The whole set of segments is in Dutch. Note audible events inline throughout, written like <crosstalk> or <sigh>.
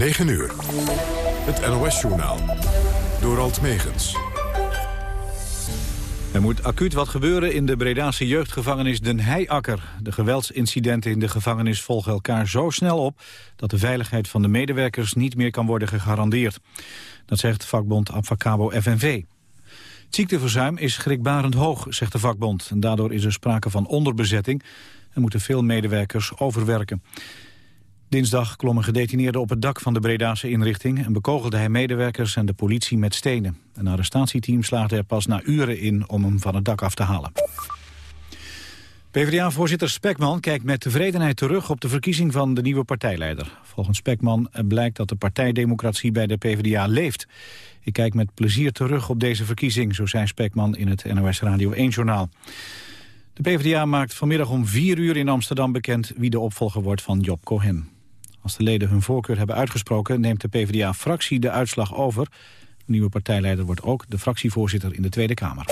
9 uur. Het NOS-journaal. Door Alt Megens. Er moet acuut wat gebeuren in de Bredaanse jeugdgevangenis Den Heijakker. De geweldsincidenten in de gevangenis volgen elkaar zo snel op... dat de veiligheid van de medewerkers niet meer kan worden gegarandeerd. Dat zegt vakbond Abfacabo FNV. Het ziekteverzuim is schrikbarend hoog, zegt de vakbond. En daardoor is er sprake van onderbezetting en moeten veel medewerkers overwerken. Dinsdag klom een gedetineerde op het dak van de Bredaanse inrichting... en bekogelde hij medewerkers en de politie met stenen. Een arrestatieteam slaagde er pas na uren in om hem van het dak af te halen. PvdA-voorzitter Spekman kijkt met tevredenheid terug op de verkiezing van de nieuwe partijleider. Volgens Spekman blijkt dat de partijdemocratie bij de PvdA leeft. Ik kijk met plezier terug op deze verkiezing, zo zei Spekman in het NOS Radio 1-journaal. De PvdA maakt vanmiddag om vier uur in Amsterdam bekend wie de opvolger wordt van Job Cohen. Als de leden hun voorkeur hebben uitgesproken... neemt de PvdA-fractie de uitslag over. De nieuwe partijleider wordt ook de fractievoorzitter in de Tweede Kamer.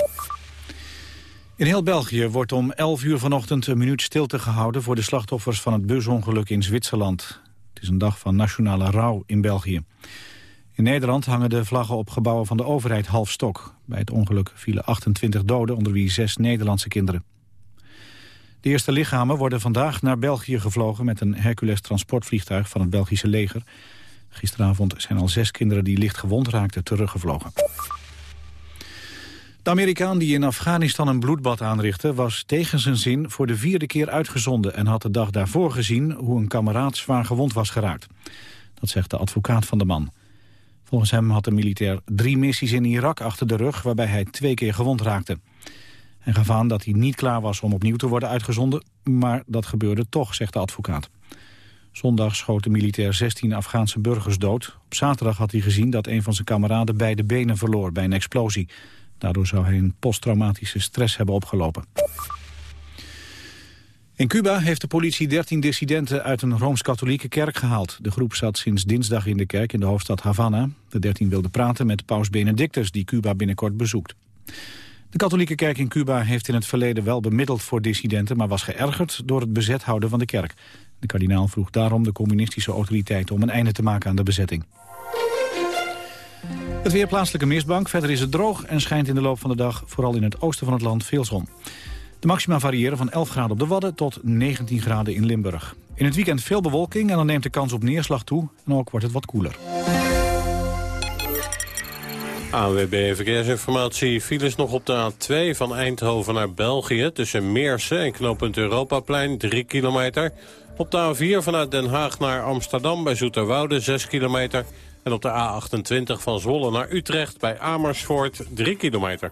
In heel België wordt om 11 uur vanochtend een minuut stilte gehouden... voor de slachtoffers van het busongeluk in Zwitserland. Het is een dag van nationale rouw in België. In Nederland hangen de vlaggen op gebouwen van de overheid half stok. Bij het ongeluk vielen 28 doden, onder wie zes Nederlandse kinderen. De eerste lichamen worden vandaag naar België gevlogen... met een Hercules transportvliegtuig van het Belgische leger. Gisteravond zijn al zes kinderen die licht gewond raakten teruggevlogen. De Amerikaan die in Afghanistan een bloedbad aanrichtte... was tegen zijn zin voor de vierde keer uitgezonden... en had de dag daarvoor gezien hoe een kameraad zwaar gewond was geraakt. Dat zegt de advocaat van de man. Volgens hem had de militair drie missies in Irak achter de rug... waarbij hij twee keer gewond raakte. Hij gaf aan dat hij niet klaar was om opnieuw te worden uitgezonden... maar dat gebeurde toch, zegt de advocaat. Zondag schoot de militair 16 Afghaanse burgers dood. Op zaterdag had hij gezien dat een van zijn kameraden beide benen verloor bij een explosie. Daardoor zou hij een posttraumatische stress hebben opgelopen. In Cuba heeft de politie 13 dissidenten uit een Rooms-Katholieke kerk gehaald. De groep zat sinds dinsdag in de kerk in de hoofdstad Havana. De 13 wilden praten met paus Benedictus, die Cuba binnenkort bezoekt. De katholieke kerk in Cuba heeft in het verleden wel bemiddeld voor dissidenten... maar was geërgerd door het bezet houden van de kerk. De kardinaal vroeg daarom de communistische autoriteiten... om een einde te maken aan de bezetting. Het weer plaatselijke mistbank. Verder is het droog en schijnt in de loop van de dag... vooral in het oosten van het land veel zon. De maxima variëren van 11 graden op de Wadden tot 19 graden in Limburg. In het weekend veel bewolking en dan neemt de kans op neerslag toe... en ook wordt het wat koeler. ANWB Verkeersinformatie. Files nog op de A2 van Eindhoven naar België... tussen Meersen en knooppunt Europaplein, 3 kilometer. Op de A4 vanuit Den Haag naar Amsterdam bij Zoeterwoude, 6 kilometer. En op de A28 van Zwolle naar Utrecht bij Amersfoort, 3 kilometer.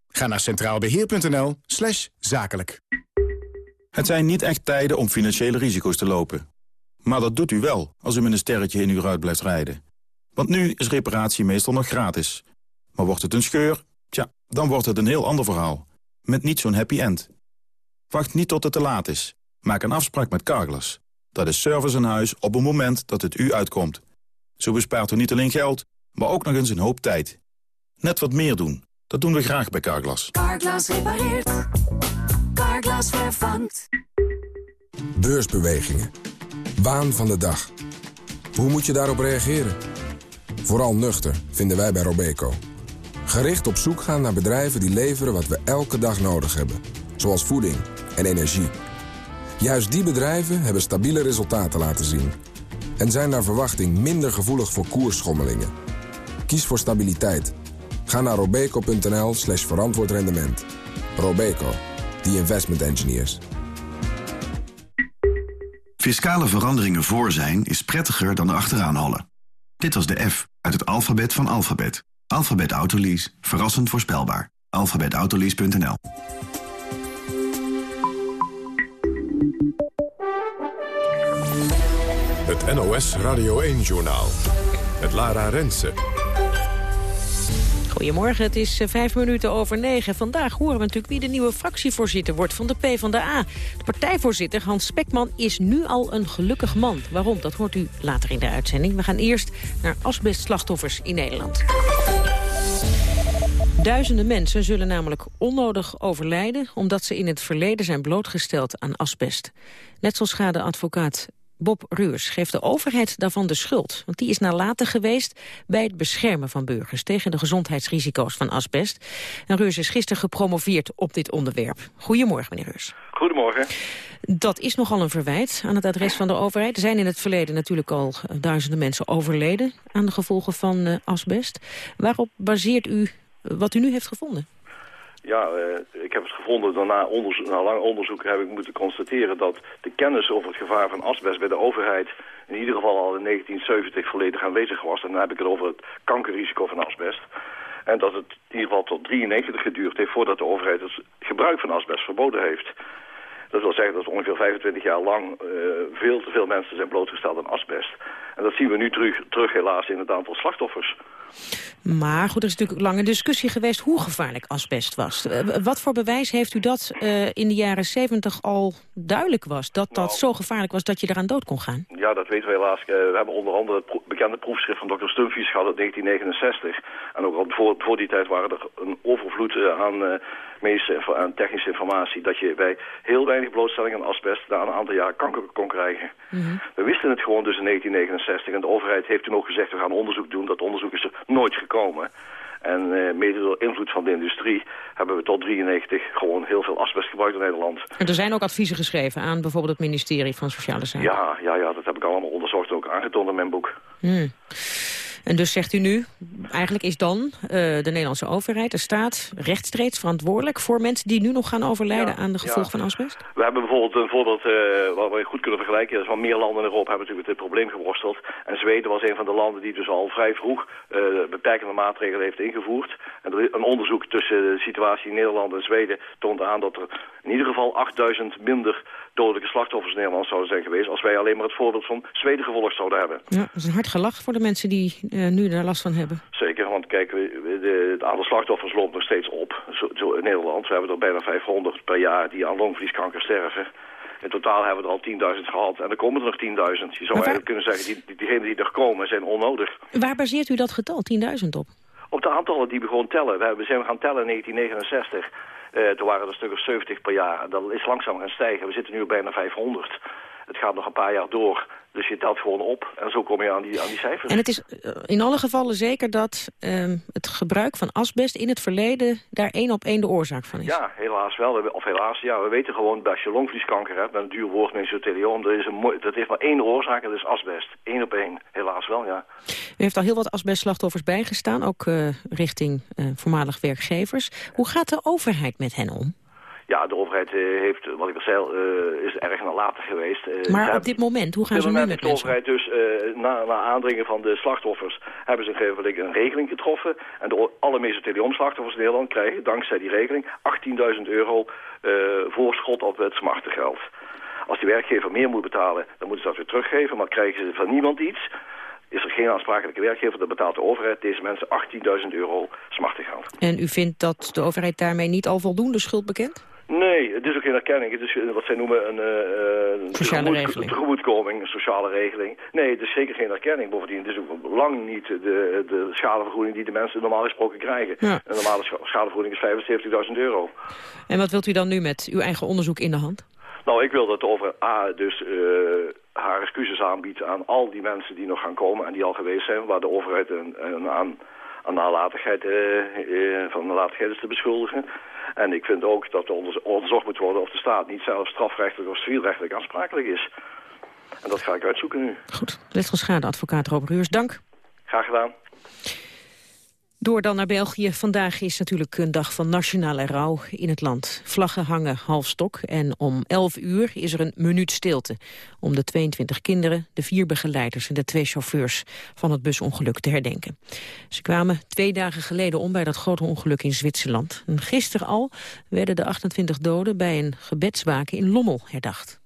Ga naar centraalbeheer.nl slash zakelijk. Het zijn niet echt tijden om financiële risico's te lopen. Maar dat doet u wel als u met een sterretje in uw ruit blijft rijden. Want nu is reparatie meestal nog gratis. Maar wordt het een scheur? Tja, dan wordt het een heel ander verhaal. Met niet zo'n happy end. Wacht niet tot het te laat is. Maak een afspraak met Carglass. Dat is service in huis op het moment dat het u uitkomt. Zo bespaart u niet alleen geld, maar ook nog eens een hoop tijd. Net wat meer doen. Dat doen we graag bij Carglass. Carglass repareert. Carglass vervangt. Beursbewegingen. Waan van de dag. Hoe moet je daarop reageren? Vooral nuchter, vinden wij bij Robeco. Gericht op zoek gaan naar bedrijven die leveren wat we elke dag nodig hebben. Zoals voeding en energie. Juist die bedrijven hebben stabiele resultaten laten zien. En zijn naar verwachting minder gevoelig voor koersschommelingen. Kies voor stabiliteit. Ga naar robeco.nl slash verantwoord rendement. Robeco, the investment engineers. Fiscale veranderingen voor zijn is prettiger dan erachteraan hollen. Dit was de F uit het alfabet van alfabet. Alfabet Autolease. Verrassend voorspelbaar. Alfabetautolease.nl Het NOS Radio 1-journaal. Met Lara Rensen. Goedemorgen, het is eh, vijf minuten over negen. Vandaag horen we natuurlijk wie de nieuwe fractievoorzitter wordt van de PvdA. De partijvoorzitter Hans Spekman is nu al een gelukkig man. Waarom? Dat hoort u later in de uitzending. We gaan eerst naar asbestslachtoffers in Nederland. Duizenden mensen zullen namelijk onnodig overlijden... omdat ze in het verleden zijn blootgesteld aan asbest. Net Bob Ruurs geeft de overheid daarvan de schuld. Want die is nalaten geweest bij het beschermen van burgers... tegen de gezondheidsrisico's van asbest. En Ruurs is gisteren gepromoveerd op dit onderwerp. Goedemorgen, meneer Ruurs. Goedemorgen. Dat is nogal een verwijt aan het adres van de overheid. Er zijn in het verleden natuurlijk al eh, duizenden mensen overleden... aan de gevolgen van uh, asbest. Waarop baseert u wat u nu heeft gevonden? Ja, uh, ik heb het gevonden. Daarna na lang onderzoek heb ik moeten constateren dat de kennis over het gevaar van asbest bij de overheid in ieder geval al in 1970 volledig aanwezig was. En dan heb ik het over het kankerrisico van asbest. En dat het in ieder geval tot 93 geduurd heeft voordat de overheid het gebruik van asbest verboden heeft. Dat wil zeggen dat ongeveer 25 jaar lang uh, veel te veel mensen zijn blootgesteld aan asbest. En dat zien we nu terug, terug helaas in het aantal slachtoffers. Maar goed, er is natuurlijk lang een discussie geweest hoe gevaarlijk asbest was. Uh, wat voor bewijs heeft u dat uh, in de jaren 70 al duidelijk was? Dat dat nou, zo gevaarlijk was dat je eraan dood kon gaan? Ja, dat weten we helaas. Uh, we hebben onder andere het pro bekende proefschrift van Dr. Stumfies gehad uit 1969. En ook al voor, voor die tijd waren er een overvloed aan medische en technische informatie... dat je bij heel weinig blootstelling aan asbest na een aantal jaar kanker kon krijgen. Mm -hmm. We wisten het gewoon dus in 1969 en de overheid heeft toen ook gezegd... we gaan onderzoek doen, dat onderzoek is er nooit gekomen. En uh, mede door invloed van de industrie hebben we tot 93 gewoon heel veel asbest gebruikt in Nederland. En er zijn ook adviezen geschreven aan bijvoorbeeld het ministerie van Sociale Zaken? Ja, ja, ja dat heb ik allemaal onderzocht en ook aangetoond in mijn boek. Hmm. En dus zegt u nu, eigenlijk is dan uh, de Nederlandse overheid, de staat, rechtstreeks verantwoordelijk voor mensen die nu nog gaan overlijden ja, aan de gevolgen ja. van asbest? We hebben bijvoorbeeld een voorbeeld uh, wat we goed kunnen vergelijken. Dat is van meer landen in Europa hebben natuurlijk met dit probleem geworsteld. En Zweden was een van de landen die dus al vrij vroeg uh, beperkende maatregelen heeft ingevoerd. En een onderzoek tussen de situatie in Nederland en Zweden toont aan dat er in ieder geval 8000 minder dodelijke slachtoffers in Nederland zouden zijn geweest... als wij alleen maar het voorbeeld van Zweden gevolgd zouden hebben. Ja, dat is een hard gelach voor de mensen die uh, nu daar last van hebben. Zeker, want kijk, we, de, het aantal slachtoffers loopt nog steeds op zo, zo in Nederland. We hebben er bijna 500 per jaar die aan longvlieskanker sterven. In totaal hebben we er al 10.000 gehad en er komen er nog 10.000. Je zou waar... eigenlijk kunnen zeggen, die, die, diegenen die er komen zijn onnodig. Waar baseert u dat getal, 10.000 op? Op de aantallen die we gewoon tellen. We, we zijn gaan tellen in 1969. Toen waren er een stuk of 70 per jaar. Dat is langzaam gaan stijgen. We zitten nu bijna 500. Het gaat nog een paar jaar door. Dus je telt gewoon op en zo kom je aan die, aan die cijfers. En het is in alle gevallen zeker dat uh, het gebruik van asbest in het verleden... daar één op één de oorzaak van is? Ja, helaas wel. Of helaas, ja. We weten gewoon dat als je longvlieskanker hebt... met een duur woord dat, is een dat heeft maar één oorzaak en dat is asbest. Eén op één. Helaas wel, ja. U heeft al heel wat asbestslachtoffers bijgestaan, ook uh, richting uh, voormalig werkgevers. Hoe gaat de overheid met hen om? Ja, de overheid uh, heeft, wat ik al zei, uh, is erg nalatig geweest. Uh, maar op dit moment, hoe gaan ze nu met de overheid dus, na, na aandringen van de slachtoffers, hebben ze een, een regeling getroffen. En de, alle mesoteliomslachtoffers in Nederland krijgen, dankzij die regeling, 18.000 euro voorschot op het smartengeld. Als die werkgever meer moet betalen, dan moeten ze dat weer teruggeven, maar krijgen ze van niemand iets is er geen aansprakelijke werkgever, dan betaalt de overheid deze mensen 18.000 euro smartengeld. En u vindt dat de overheid daarmee niet al voldoende schuld bekent? Nee, het is ook geen erkenning. Het is wat zij noemen een, uh, een sociale regeling. tegemoetkoming, een sociale regeling. Nee, het is zeker geen erkenning. Bovendien, het is ook lang niet de, de schadevergoeding die de mensen normaal gesproken krijgen. Ja. Een normale schadevergoeding is 75.000 euro. En wat wilt u dan nu met uw eigen onderzoek in de hand? Nou, ik wil dat de overheid A dus uh, haar excuses aanbiedt aan al die mensen die nog gaan komen en die al geweest zijn, waar de overheid een, een aan, aan nalatigheid, uh, uh, van nalatigheid is te beschuldigen. En ik vind ook dat er onderzocht moet worden of de staat niet zelf strafrechtelijk of civielrechtelijk aansprakelijk is. En dat ga ik uitzoeken nu. Goed. Letselschadeadvocaat Robert Ruurs, dank. Graag gedaan. Door dan naar België. Vandaag is natuurlijk een dag van nationale rouw in het land. Vlaggen hangen half stok en om 11 uur is er een minuut stilte... om de 22 kinderen, de vier begeleiders en de twee chauffeurs... van het busongeluk te herdenken. Ze kwamen twee dagen geleden om bij dat grote ongeluk in Zwitserland. En gisteren al werden de 28 doden bij een gebedswaken in Lommel herdacht.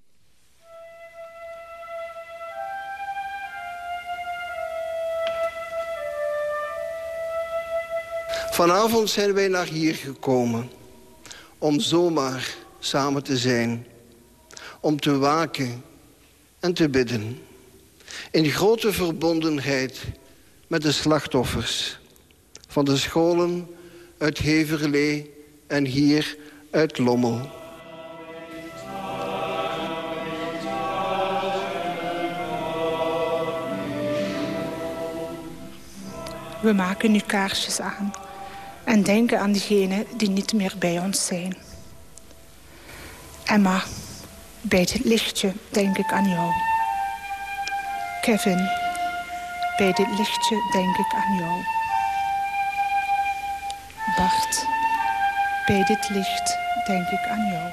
Vanavond zijn wij naar hier gekomen om zomaar samen te zijn. Om te waken en te bidden. In grote verbondenheid met de slachtoffers van de scholen uit Heverlee en hier uit Lommel. We maken nu kaarsjes aan en denken aan diegenen die niet meer bij ons zijn. Emma, bij dit lichtje denk ik aan jou. Kevin, bij dit lichtje denk ik aan jou. Bart, bij dit licht denk ik aan jou.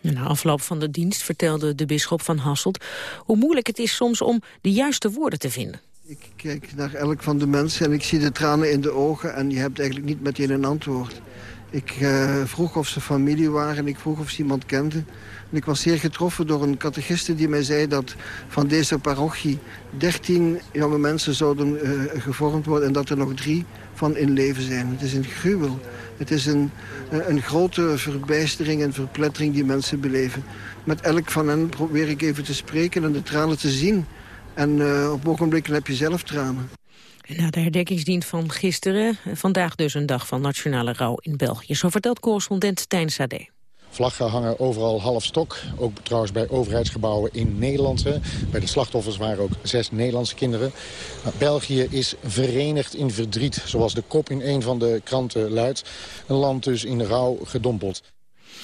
Na afloop van de dienst vertelde de bisschop van Hasselt... hoe moeilijk het is soms om de juiste woorden te vinden. Ik kijk naar elk van de mensen en ik zie de tranen in de ogen... en je hebt eigenlijk niet meteen een antwoord. Ik uh, vroeg of ze familie waren, ik vroeg of ze iemand kenden. En ik was zeer getroffen door een catechiste die mij zei... dat van deze parochie 13 jonge mensen zouden uh, gevormd worden... en dat er nog drie van in leven zijn. Het is een gruwel. Het is een, uh, een grote verbijstering en verplettering die mensen beleven. Met elk van hen probeer ik even te spreken en de tranen te zien... En uh, op ogenblikken heb je zelf tranen. En na de herdenkingsdienst van gisteren, vandaag dus een dag van nationale rouw in België. Zo vertelt correspondent Tijn Sade. Vlaggen hangen overal half stok. Ook trouwens bij overheidsgebouwen in Nederland. Bij de slachtoffers waren ook zes Nederlandse kinderen. Nou, België is verenigd in verdriet, zoals de kop in een van de kranten luidt. Een land dus in rouw gedompeld.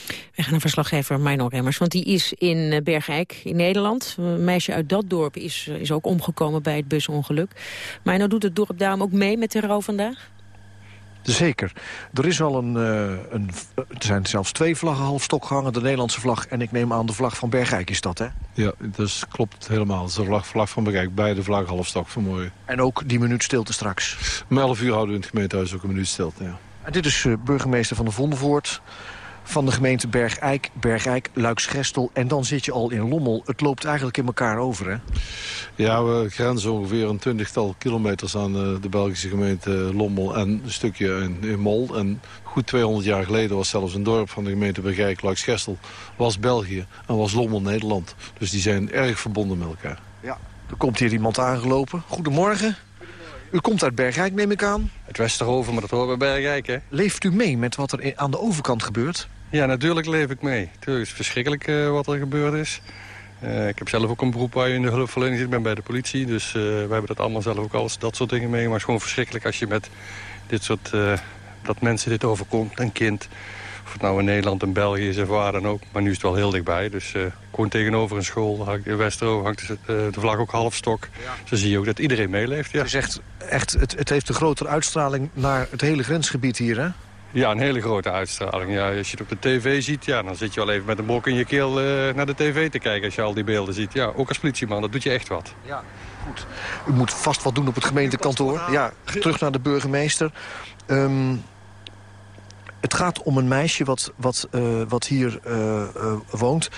We gaan naar verslaggever Mino Remmers, want die is in Bergijk in Nederland. Een meisje uit dat dorp is, is ook omgekomen bij het busongeluk. Mino, doet het dorp daarom ook mee met de rouw vandaag? Zeker. Er is al een, een, er zijn zelfs twee vlaggen half stok gehangen. De Nederlandse vlag en ik neem aan de vlag van Bergijk is dat, hè? Ja, dat klopt helemaal. Het is de vlag, vlag van Bergijk. Beide vlaggen half stok vanmorgen. En ook die minuut stilte straks? Om 11 uur houden we in het gemeentehuis ook een minuut stilte, ja. En dit is uh, burgemeester van de Vondelvoort van de gemeente Bergijk, Bergijk, Luiksgestel. En dan zit je al in Lommel. Het loopt eigenlijk in elkaar over, hè? Ja, we grenzen ongeveer een twintigtal kilometers aan de Belgische gemeente Lommel... en een stukje in, in Mol. En goed 200 jaar geleden was zelfs een dorp van de gemeente Bergijk, Luiksgestel... was België en was Lommel Nederland. Dus die zijn erg verbonden met elkaar. Ja, er komt hier iemand aangelopen. Goedemorgen. U komt uit Bergijk, neem ik aan? Het Westerhoven, maar dat horen bij Bergijk, hè? Leeft u mee met wat er aan de overkant gebeurt? Ja, natuurlijk leef ik mee. Het is verschrikkelijk uh, wat er gebeurd is. Uh, ik heb zelf ook een beroep waar je in de hulpverlening zit. Ik ben bij de politie, dus uh, we hebben dat allemaal zelf ook alles, dat soort dingen mee. Maar het is gewoon verschrikkelijk als je met dit soort... dat mensen dit overkomt, een kind... Of het nou in Nederland en België is of waar dan ook. Maar nu is het wel heel dichtbij. Dus gewoon tegenover een school in Westerhoofd hangt de, de vlag ook half stok. Ja. Zo zie je ook dat iedereen meeleeft. Ja. Het, is echt, echt, het, het heeft een grotere uitstraling naar het hele grensgebied hier, hè? Ja, een hele grote uitstraling. Ja, als je het op de tv ziet, ja, dan zit je wel even met een bok in je keel uh, naar de tv te kijken... als je al die beelden ziet. Ja, ook als politieman, dat doet je echt wat. Ja, goed. U moet vast wat doen op het gemeentekantoor. Ja, terug naar de burgemeester. Um, het gaat om een meisje wat, wat, uh, wat hier uh, uh, woont.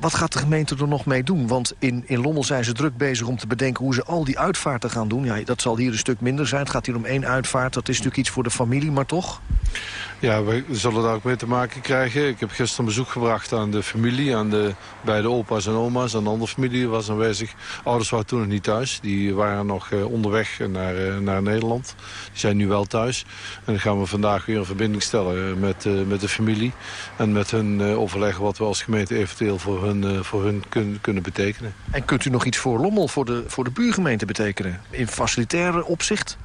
Wat gaat de gemeente er nog mee doen? Want in, in Lommel zijn ze druk bezig om te bedenken hoe ze al die uitvaarten gaan doen. Ja, dat zal hier een stuk minder zijn. Het gaat hier om één uitvaart. Dat is natuurlijk iets voor de familie, maar toch? Ja, we zullen daar ook mee te maken krijgen. Ik heb gisteren bezoek gebracht aan de familie, aan de beide opa's en oma's. En de andere familie was aanwezig. Ouders waren toen nog niet thuis. Die waren nog uh, onderweg naar, uh, naar Nederland. Die zijn nu wel thuis. En dan gaan we vandaag weer een verbinding stellen met, uh, met de familie. En met hun overleggen wat we als gemeente eventueel voor hun, voor hun kun, kunnen betekenen. En kunt u nog iets voor Lommel, voor de, voor de buurgemeente betekenen? In facilitaire opzicht?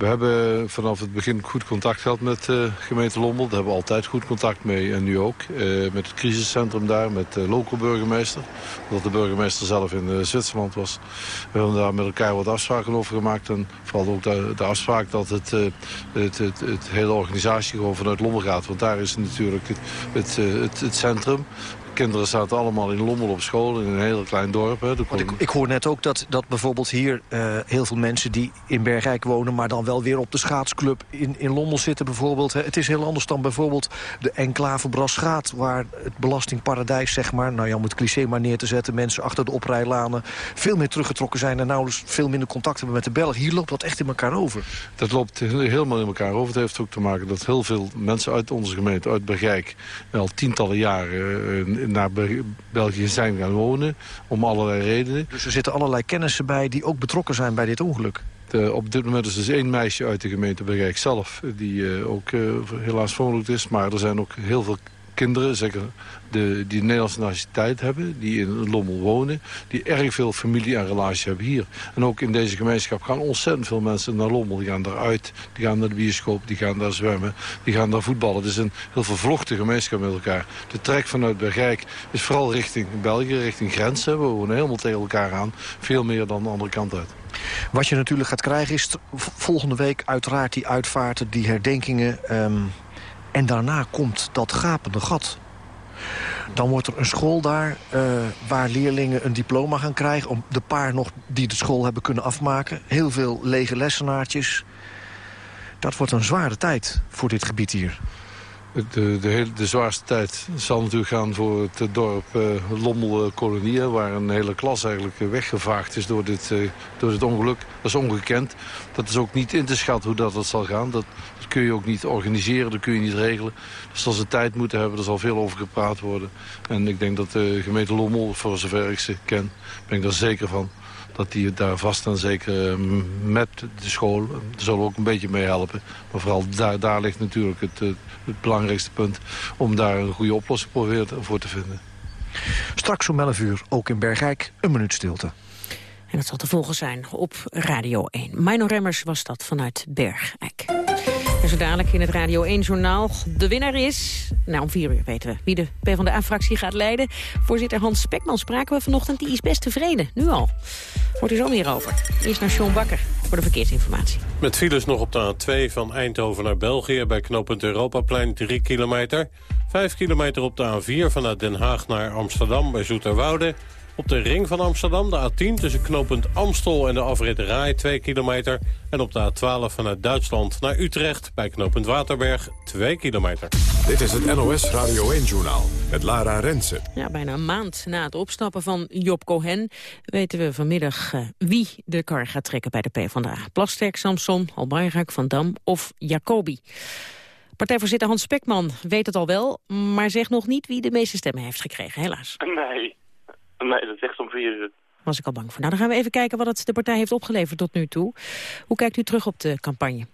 We hebben vanaf het begin goed contact gehad met de uh, gemeente Lommel. Daar hebben we altijd goed contact mee en nu ook. Uh, met het crisiscentrum daar, met de local burgemeester. Omdat de burgemeester zelf in uh, Zwitserland was. We hebben daar met elkaar wat afspraken over gemaakt. En vooral ook de, afspraak dat het, het, het, het, hele organisatie gewoon vanuit Lommel gaat. Want daar is natuurlijk het, het, het centrum kinderen zaten allemaal in Lommel op school, in een heel klein dorp. Hè. Want ik, ik hoor net ook dat, dat bijvoorbeeld hier uh, heel veel mensen die in Bergrijk wonen... maar dan wel weer op de schaatsclub in, in Lommel zitten bijvoorbeeld. Het is heel anders dan bijvoorbeeld de enclave Brasgaat... waar het belastingparadijs, zeg maar, nou ja, om het cliché maar neer te zetten... mensen achter de oprijlanen veel meer teruggetrokken zijn... en nauwelijks veel minder contact hebben met de Belg. Hier loopt dat echt in elkaar over. Dat loopt helemaal in elkaar over. Het heeft ook te maken dat heel veel mensen uit onze gemeente, uit Bergrijk... al tientallen jaren uh, naar België zijn gaan wonen. Om allerlei redenen. Dus er zitten allerlei kennissen bij die ook betrokken zijn bij dit ongeluk? De, op dit moment is dus één meisje uit de gemeente Bergijk zelf... die uh, ook uh, helaas verongelukt is. Maar er zijn ook heel veel kinderen, zeker de, die Nederlandse nationaliteit hebben... die in Lommel wonen, die erg veel familie en relatie hebben hier. En ook in deze gemeenschap gaan ontzettend veel mensen naar Lommel. Die gaan daaruit, die gaan naar de bioscoop, die gaan daar zwemmen... die gaan daar voetballen. Het is een heel vervlochte gemeenschap met elkaar. De trek vanuit Bergijk is vooral richting België, richting grenzen. We wonen helemaal tegen elkaar aan. Veel meer dan de andere kant uit. Wat je natuurlijk gaat krijgen is volgende week uiteraard die uitvaarten, die herdenkingen... Um, en daarna komt dat gapende gat. Dan wordt er een school daar uh, waar leerlingen een diploma gaan krijgen... om de paar nog die de school hebben kunnen afmaken. Heel veel lege lessenaartjes. Dat wordt een zware tijd voor dit gebied hier. De, de, hele, de zwaarste tijd zal natuurlijk gaan voor het dorp uh, Lommel-Kolonie... waar een hele klas eigenlijk weggevaagd is door dit, door dit ongeluk. Dat is ongekend. Dat is ook niet in te schatten hoe dat, dat zal gaan. Dat kun je ook niet organiseren, dat kun je niet regelen. Dus als ze tijd moeten hebben, er zal veel over gepraat worden. En ik denk dat de gemeente Lommel, voor zover ik ze ken, ben ik daar zeker van dat die daar vast en zeker met de school, zullen ook een beetje mee helpen. Maar vooral daar, daar ligt natuurlijk het, het belangrijkste punt om daar een goede oplossing voor te vinden. Straks om 11 uur, ook in Bergijk, een minuut stilte. En dat zal te volgen zijn op Radio 1. Mino Remmers was dat vanuit Bergijk. Zo dadelijk in het Radio 1-journaal. De winnaar is, nou om vier uur weten we wie de PvdA-fractie gaat leiden. Voorzitter Hans Spekman spraken we vanochtend, die is best tevreden, nu al. Hoort u zo meer over. Eerst naar Sean Bakker voor de verkeersinformatie. Met files nog op de A2 van Eindhoven naar België... bij knooppunt Europaplein 3 kilometer. 5 kilometer op de A4 vanuit Den Haag naar Amsterdam bij Zoeterwoude... Op de ring van Amsterdam, de A10, tussen knooppunt Amstel en de afrit Rai 2 kilometer. En op de A12 vanuit Duitsland naar Utrecht bij knooppunt Waterberg 2 kilometer. Dit is het NOS Radio 1-journaal met Lara Rensen. Ja, bijna een maand na het opstappen van Job Cohen... weten we vanmiddag uh, wie de kar gaat trekken bij de PvdA. Plasterk, Samson, Albayrak, Van Dam of Jacobi. Partijvoorzitter Hans Spekman weet het al wel, maar zegt nog niet wie de meeste stemmen heeft gekregen, helaas. Nee, Nee, dat is echt om vier uur. Was ik al bang voor. Nou, dan gaan we even kijken wat het de partij heeft opgeleverd tot nu toe. Hoe kijkt u terug op de campagne?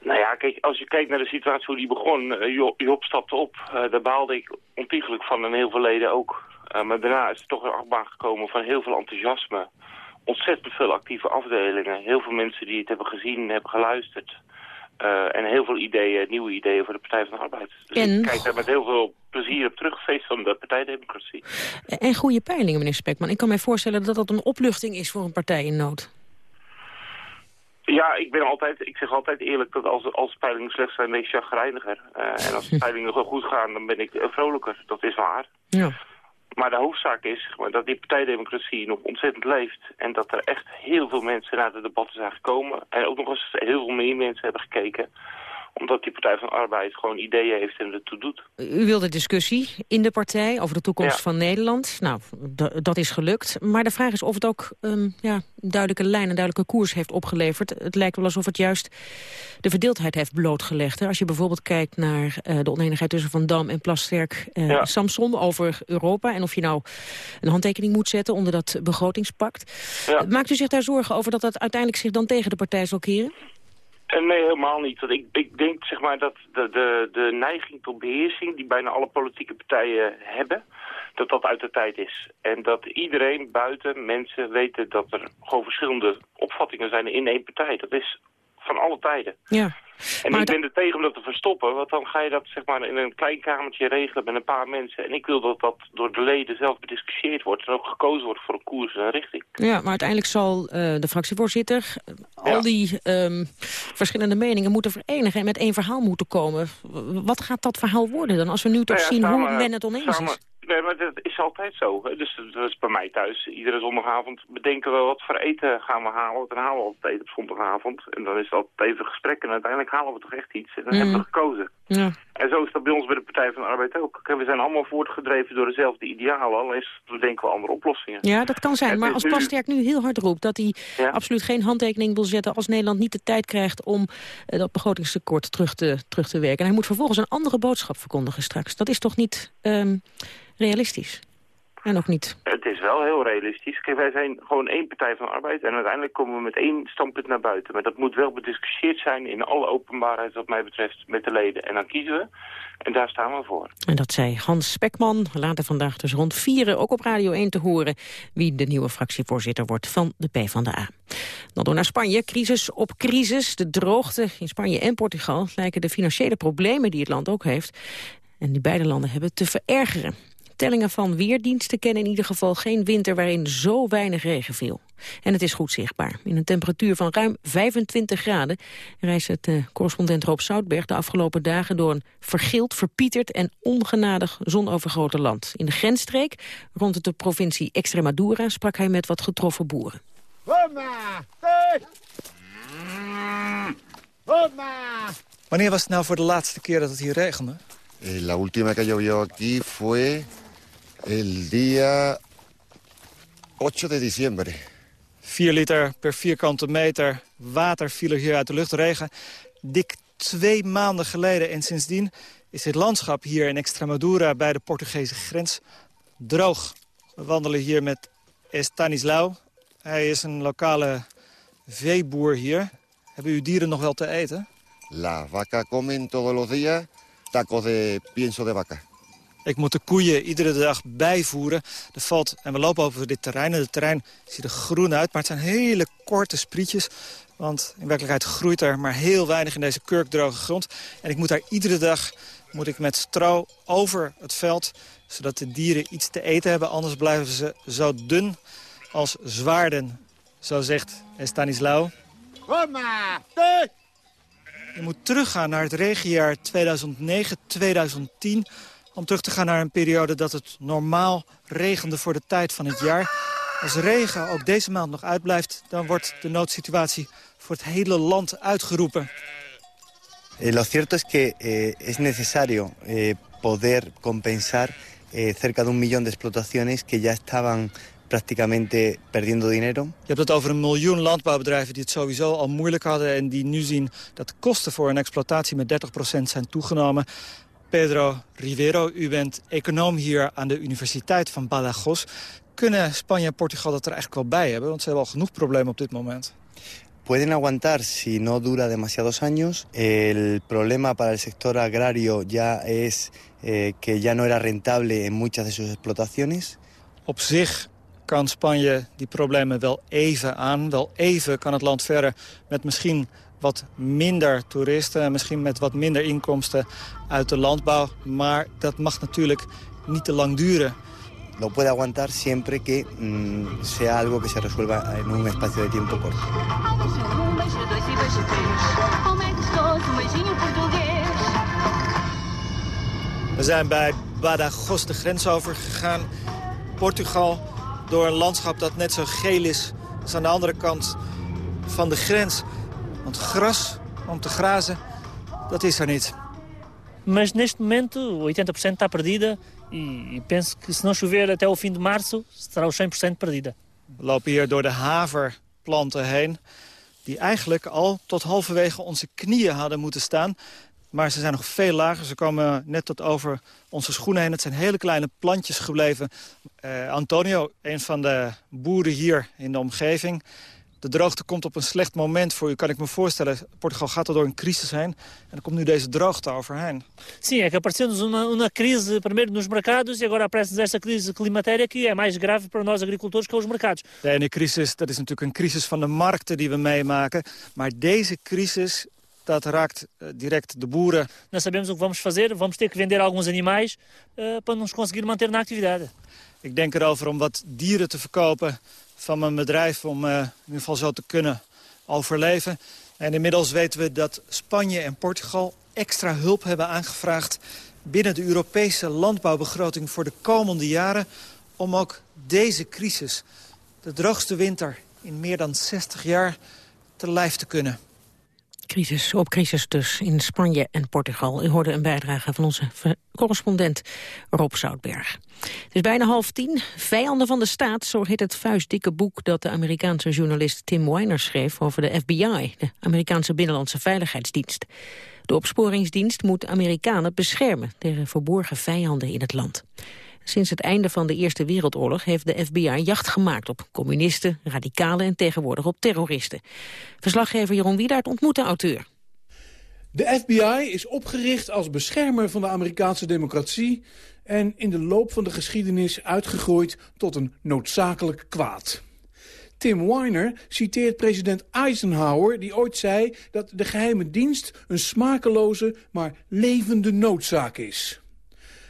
Nou ja, kijk, als je kijkt naar de situatie hoe die begon, uh, Job, stapte op. Uh, daar baalde ik ontiegelijk van en heel veel leden ook. Uh, maar daarna is er toch een achtbaan gekomen van heel veel enthousiasme. Ontzettend veel actieve afdelingen. Heel veel mensen die het hebben gezien, hebben geluisterd. En heel veel ideeën, nieuwe ideeën voor de Partij van de Arbeid. Dus en... ik kijk daar met heel veel plezier op terug, feest van de partijdemocratie. En goede peilingen, meneer Spekman. Ik kan mij voorstellen dat dat een opluchting is voor een partij in nood. Ja, ik ben altijd, ik zeg altijd eerlijk dat als, als peilingen slecht zijn, ben ik chagrijniger. Uh, en als de <laughs> peilingen goed gaan, dan ben ik vrolijker. Dat is waar. Ja. Maar de hoofdzaak is dat die partijdemocratie nog ontzettend leeft. En dat er echt heel veel mensen naar de debatten zijn gekomen. En ook nog eens heel veel meer mensen hebben gekeken omdat die Partij van Arbeid gewoon ideeën heeft en ertoe doet. U wilde discussie in de partij over de toekomst van Nederland. Nou, dat is gelukt. Maar de vraag is of het ook um, ja, een duidelijke lijn, een duidelijke koers heeft opgeleverd. Het lijkt wel alsof het juist de verdeeldheid heeft blootgelegd. Hè? Als je bijvoorbeeld kijkt naar uh, de oneenigheid tussen Van Dam en Plasterk uh, ja. Samson over Europa. En of je nou een handtekening moet zetten onder dat begrotingspact. Ja. Maakt u zich daar zorgen over dat dat uiteindelijk zich dan tegen de partij zal keren? Nee, helemaal niet. Want ik, ik denk zeg maar, dat de, de, de neiging tot beheersing die bijna alle politieke partijen hebben, dat dat uit de tijd is. En dat iedereen buiten mensen weten dat er gewoon verschillende opvattingen zijn in één partij. Dat is van alle tijden. Ja. En ik ben er tegen om dat te verstoppen, want dan ga je dat zeg maar in een klein kamertje regelen met een paar mensen. En ik wil dat dat door de leden zelf bediscussieerd wordt en ook gekozen wordt voor een koers en een richting. Ja, maar uiteindelijk zal uh, de fractievoorzitter al die um, verschillende meningen moeten verenigen en met één verhaal moeten komen. Wat gaat dat verhaal worden dan, als we nu toch nou ja, zien samen, hoe men het oneens samen, is? Nee, maar dat is altijd zo. Dus dat is bij mij thuis. Iedere zondagavond bedenken we wat voor eten gaan we halen. Dan halen we altijd eten op zondagavond. En dan is het altijd even gesprek. En uiteindelijk halen we toch echt iets. En dan Mm. hebben we gekozen. Ja. En zo is dat bij ons bij de Partij van de Arbeid ook. Kijk, We zijn allemaal voortgedreven door dezelfde idealen. Alleen bedenken we andere oplossingen. Ja, dat kan zijn. Maar is als nu- Plasterk nu heel hard roept dat hij Ja. absoluut geen handtekening wil zetten... als Nederland niet de tijd krijgt om eh, dat begrotingstekort terug te, terug te werken. En hij moet vervolgens een andere boodschap verkondigen straks. Dat is toch niet ehm, realistisch? En ook niet. Het is wel heel realistisch. Kijk, wij zijn gewoon één Partij van Arbeid en uiteindelijk komen we met één standpunt naar buiten. Maar dat moet wel bediscussieerd zijn in alle openbaarheid wat mij betreft met de leden. En dan kiezen we en daar staan we voor. En dat zei Hans Spekman, later vandaag dus rond vieren... ook op Radio 1 te horen wie de nieuwe fractievoorzitter wordt van de PvdA. Dan door naar Spanje, crisis op crisis. De droogte in Spanje en Portugal lijken de financiële problemen die het land ook heeft... en die beide landen hebben te verergeren. Tellingen van weerdiensten kennen in ieder geval geen winter waarin zo weinig regen viel. En het is goed zichtbaar. In een temperatuur van ruim 25 graden reist het eh, correspondent Roop Zoutberg de afgelopen dagen door een vergild, verpieterd en ongenadig zonovergrote land. In de grensstreek rond de provincie Extremadura sprak hij met wat getroffen boeren. Wanneer was het nou voor de laatste keer dat het hier regende? Eh, La última que llovió aquí fue el día 8 de diciembre. 4 liter per vierkante meter water viel er hier uit de lucht, regen. Dik twee maanden geleden en sindsdien is dit landschap hier in Extremadura bij de Portugese grens droog. We wandelen hier met Estanislau. Hij is een lokale veeboer hier. Hebben uw dieren nog wel te eten? Las vacas comen todos los días tacos de pienso de vaca. Ik moet de koeien iedere dag bijvoeren. Er valt, en we lopen over dit terrein. En het terrein ziet er groen uit, maar het zijn hele korte sprietjes. Want in werkelijkheid groeit er maar heel weinig in deze kurkdroge grond. En ik moet daar iedere dag moet ik met stro over het veld... zodat de dieren iets te eten hebben. Anders blijven ze zo dun als zwaarden. Zo zegt Stanislau. Je moet teruggaan naar het regenjaar 2009-2010... om terug te gaan naar een periode dat het normaal regende voor de tijd van het jaar. Als regen ook deze maand nog uitblijft... dan wordt de noodsituatie voor het hele land uitgeroepen. Eh, lo cierto es que eh, es necesario eh, poder compensar cerca de un millón de explotaciones que ya estaban prácticamente perdiendo dinero. Je hebt het over een miljoen landbouwbedrijven die het sowieso al moeilijk hadden... en die nu zien dat de kosten voor een exploitatie met 30% zijn toegenomen. Pedro Rivero, u bent econoom hier aan de Universiteit van Badajoz. Kunnen Spanje en Portugal dat er eigenlijk wel bij hebben? Want ze hebben al genoeg problemen op dit moment. Pueden aguantar si no dura demasiados años. El problema para el sector agrario ya es eh, que ya no era rentable en muchas de sus explotaciones. Op zich kan Spanje die problemen wel even aan. Wel even kan het land verder met misschien wat minder toeristen... en misschien met wat minder inkomsten uit de landbouw. Maar dat mag natuurlijk niet te lang duren. Lo puede aguantar siempre que mm, sea algo que se resuelva en un espacio de tiempo corto. We zijn bij Badajoz de grens overgegaan. Portugal, door een landschap dat net zo geel is als aan de andere kant van de grens. Want gras om te grazen, dat is er niet. Mas neste momento 80% está perdida e, e penso que se não chover até o fim de março estará os 100% perdida. We lopen hier door de haverplanten heen... die eigenlijk al tot halverwege onze knieën hadden moeten staan. Maar ze zijn nog veel lager. Ze komen net tot over onze schoenen heen. Het zijn hele kleine plantjes gebleven. Eh, Antonio, een van de boeren hier in de omgeving... De droogte komt op een slecht moment voor u, kan ik me voorstellen. Portugal gaat er door een crisis heen en er komt nu deze droogte overheen. Sim, é que apareceu-nos uma, uma crise primeiro nos mercados e agora aparece-nos esta crise climatéria que é mais grave para nós agricultores que os mercados. De ene crisis, dat is natuurlijk een crisis van de markten die we meemaken. Maar deze crisis, dat raakt uh, direct de boeren. Nós sabemos o que vamos fazer, vamos ter que vender alguns animais uh, para nos conseguir manter na actividade. Ik denk erover om wat dieren te verkopen van mijn bedrijf om uh, in ieder geval zo te kunnen overleven. En inmiddels weten we dat Spanje en Portugal extra hulp hebben aangevraagd binnen de Europese landbouwbegroting voor de komende jaren... om ook deze crisis, de droogste winter in meer dan 60 jaar, te lijf te kunnen. Crisis op crisis dus in Spanje en Portugal. U hoorde een bijdrage van onze correspondent Rob Zoutberg. Het is bijna half tien. Vijanden van de staat, zo heet het vuistdikke boek... dat de Amerikaanse journalist Tim Weiner schreef over de FBI... de Amerikaanse Binnenlandse Veiligheidsdienst. De opsporingsdienst moet Amerikanen beschermen... tegen verborgen vijanden in het land. Sinds het einde van de Eerste Wereldoorlog heeft de FBI jacht gemaakt op communisten, radicalen en tegenwoordig op terroristen. Verslaggever Jeroen Wiedaert ontmoet de auteur. De FBI is opgericht als beschermer van de Amerikaanse democratie... en in de loop van de geschiedenis uitgegroeid tot een noodzakelijk kwaad. Tim Weiner citeert president Eisenhower die ooit zei... dat de geheime dienst een smakeloze, maar levende noodzaak is.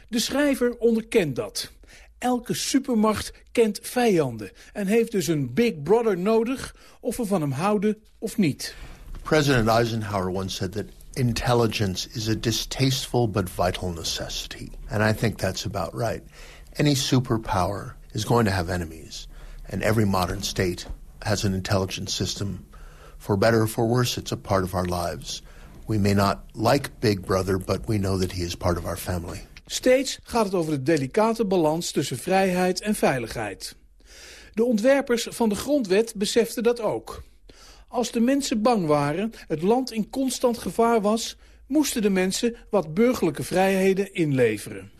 De schrijver onderkent dat. Elke supermacht kent vijanden en heeft dus een big brother nodig... of we van hem houden of niet. President Eisenhower once said that intelligence is a distasteful but vital necessity. And I think that's about right. Any superpower is going to have enemies. And every modern state has an intelligence system. For better or for worse, it's a part of our lives. We may not like Big Brother, but we know that he is part of our family. Steeds gaat het over de delicate balans tussen vrijheid en veiligheid. De ontwerpers van de grondwet beseften dat ook. Als de mensen bang waren, het land in constant gevaar was... moesten de mensen wat burgerlijke vrijheden inleveren.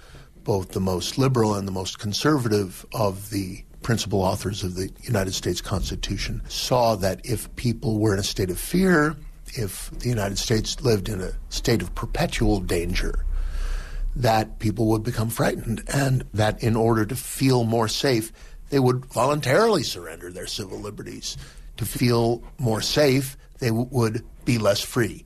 Both the most liberal and the most conservative of the principal authors of the United States Constitution saw that if people were in a state of fear, if the United States lived in a state of perpetual danger, that people would become frightened and that in order to feel more safe, they would voluntarily surrender their civil liberties. To feel more safe, they would be less free.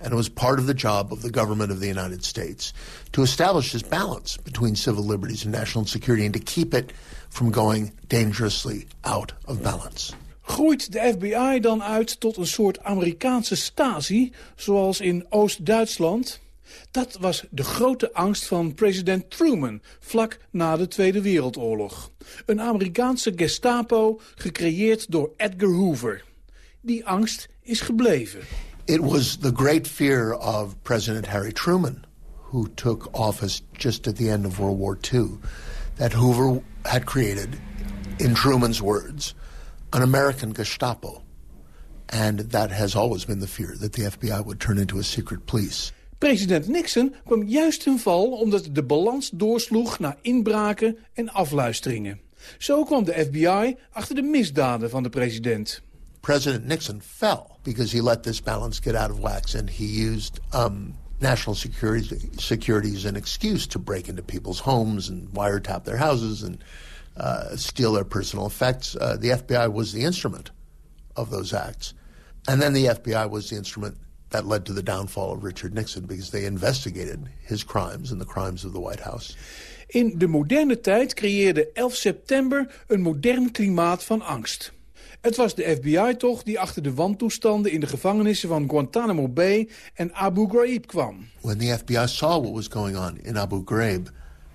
And it was part of the job of the government of the United States to establish this balance between civil liberties and national security and to keep it from going dangerously out of balance. Groeit de FBI dan uit tot een soort Amerikaanse Stasi, zoals in Oost-Duitsland? Dat was de grote angst van president Truman vlak na de Tweede Wereldoorlog. Een Amerikaanse Gestapo gecreëerd door Edgar Hoover. Die angst is gebleven. It was the great fear of President Harry Truman, who took office just at the end of World War II, that Hoover had created, in Truman's words, an American Gestapo. And that has always been the fear, that the FBI would turn into a secret police. President Nixon kwam juist ten val omdat de balans doorsloeg naar inbraken en afluisteringen. Zo kwam de FBI achter de misdaden van de president. President Nixon fell because he let this balance get out of whack and he used um, national security, security as an excuse to break into people's homes and wiretap their houses and uh, steal their personal effects. Uh, the FBI was the instrument of those acts. And then the FBI was the instrument that led to the downfall of Richard Nixon because they investigated his crimes and the crimes of the White House. In de moderne tijd creëerde 11 september een modern klimaat van angst. Het was de FBI toch die achter de wantoestanden in de gevangenissen van Guantanamo Bay en Abu Ghraib kwam. When the FBI saw what was going on in Abu Ghraib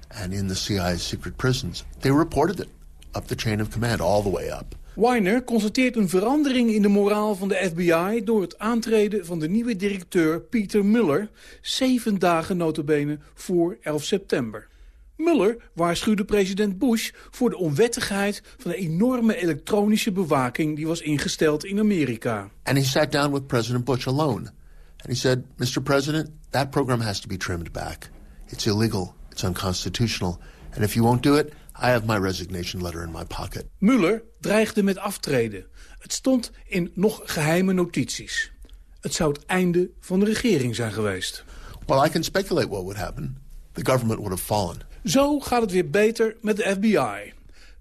and in the CIA's secret prisons, they reported it up the chain of command all the way up. Weiner constateert een verandering in de moraal van de FBI... door het aantreden van de nieuwe directeur Peter Muller... zeven dagen notabene voor 11 september. Muller waarschuwde president Bush voor de onwettigheid van de enorme elektronische bewaking die was ingesteld in Amerika. And he sat down with President Bush alone. And he said, Mr. President, that program has to be trimmed back. It's illegal, it's unconstitutional. And if you won't do it, I have my resignation letter in my pocket. Muller dreigde met aftreden. Het stond in nog geheime notities. Het zou het einde van de regering zijn geweest. Well, I can speculate what would happen. The government would have fallen. Zo gaat het weer beter met de FBI.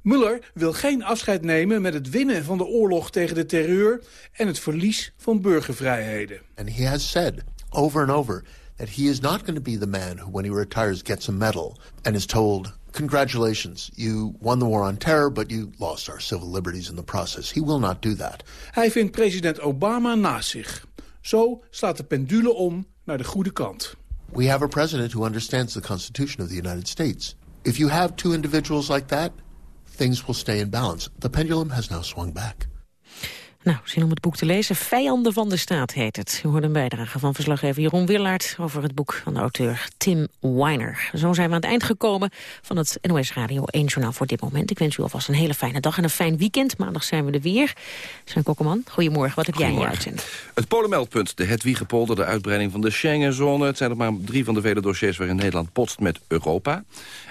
Muller wil geen afscheid nemen met het winnen van de oorlog tegen de terreur en het verlies van burgervrijheden. And he has said over and over that he is not going to be the man who when he retires gets a medal and is told congratulations, you won the war on terror, but you lost our civil liberties in the process. He will not do that. Hij vindt president Obama naast zich. Zo slaat de pendule om naar de goede kant. we have a president who understands the Constitution of the United States. If you have two individuals like that, things will stay in balance. The pendulum has now swung back. Nou, zin om het boek te lezen. Vijanden van de staat heet het. U hoort een bijdrage van verslaggever Jeroen Willaert... over het boek van de auteur Tim Weiner. Zo zijn we aan het eind gekomen van het NOS Radio 1 Journaal voor dit moment. Ik wens u alvast een hele fijne dag en een fijn weekend. Maandag zijn we er weer. Sven Kokkeman, goedemorgen. Wat heb jij in je uitzending? Het Polenmeldpunt, de Hedwiegepolder, de uitbreiding van de Schengenzone. Het zijn nog maar drie van de vele dossiers waarin Nederland potst met Europa.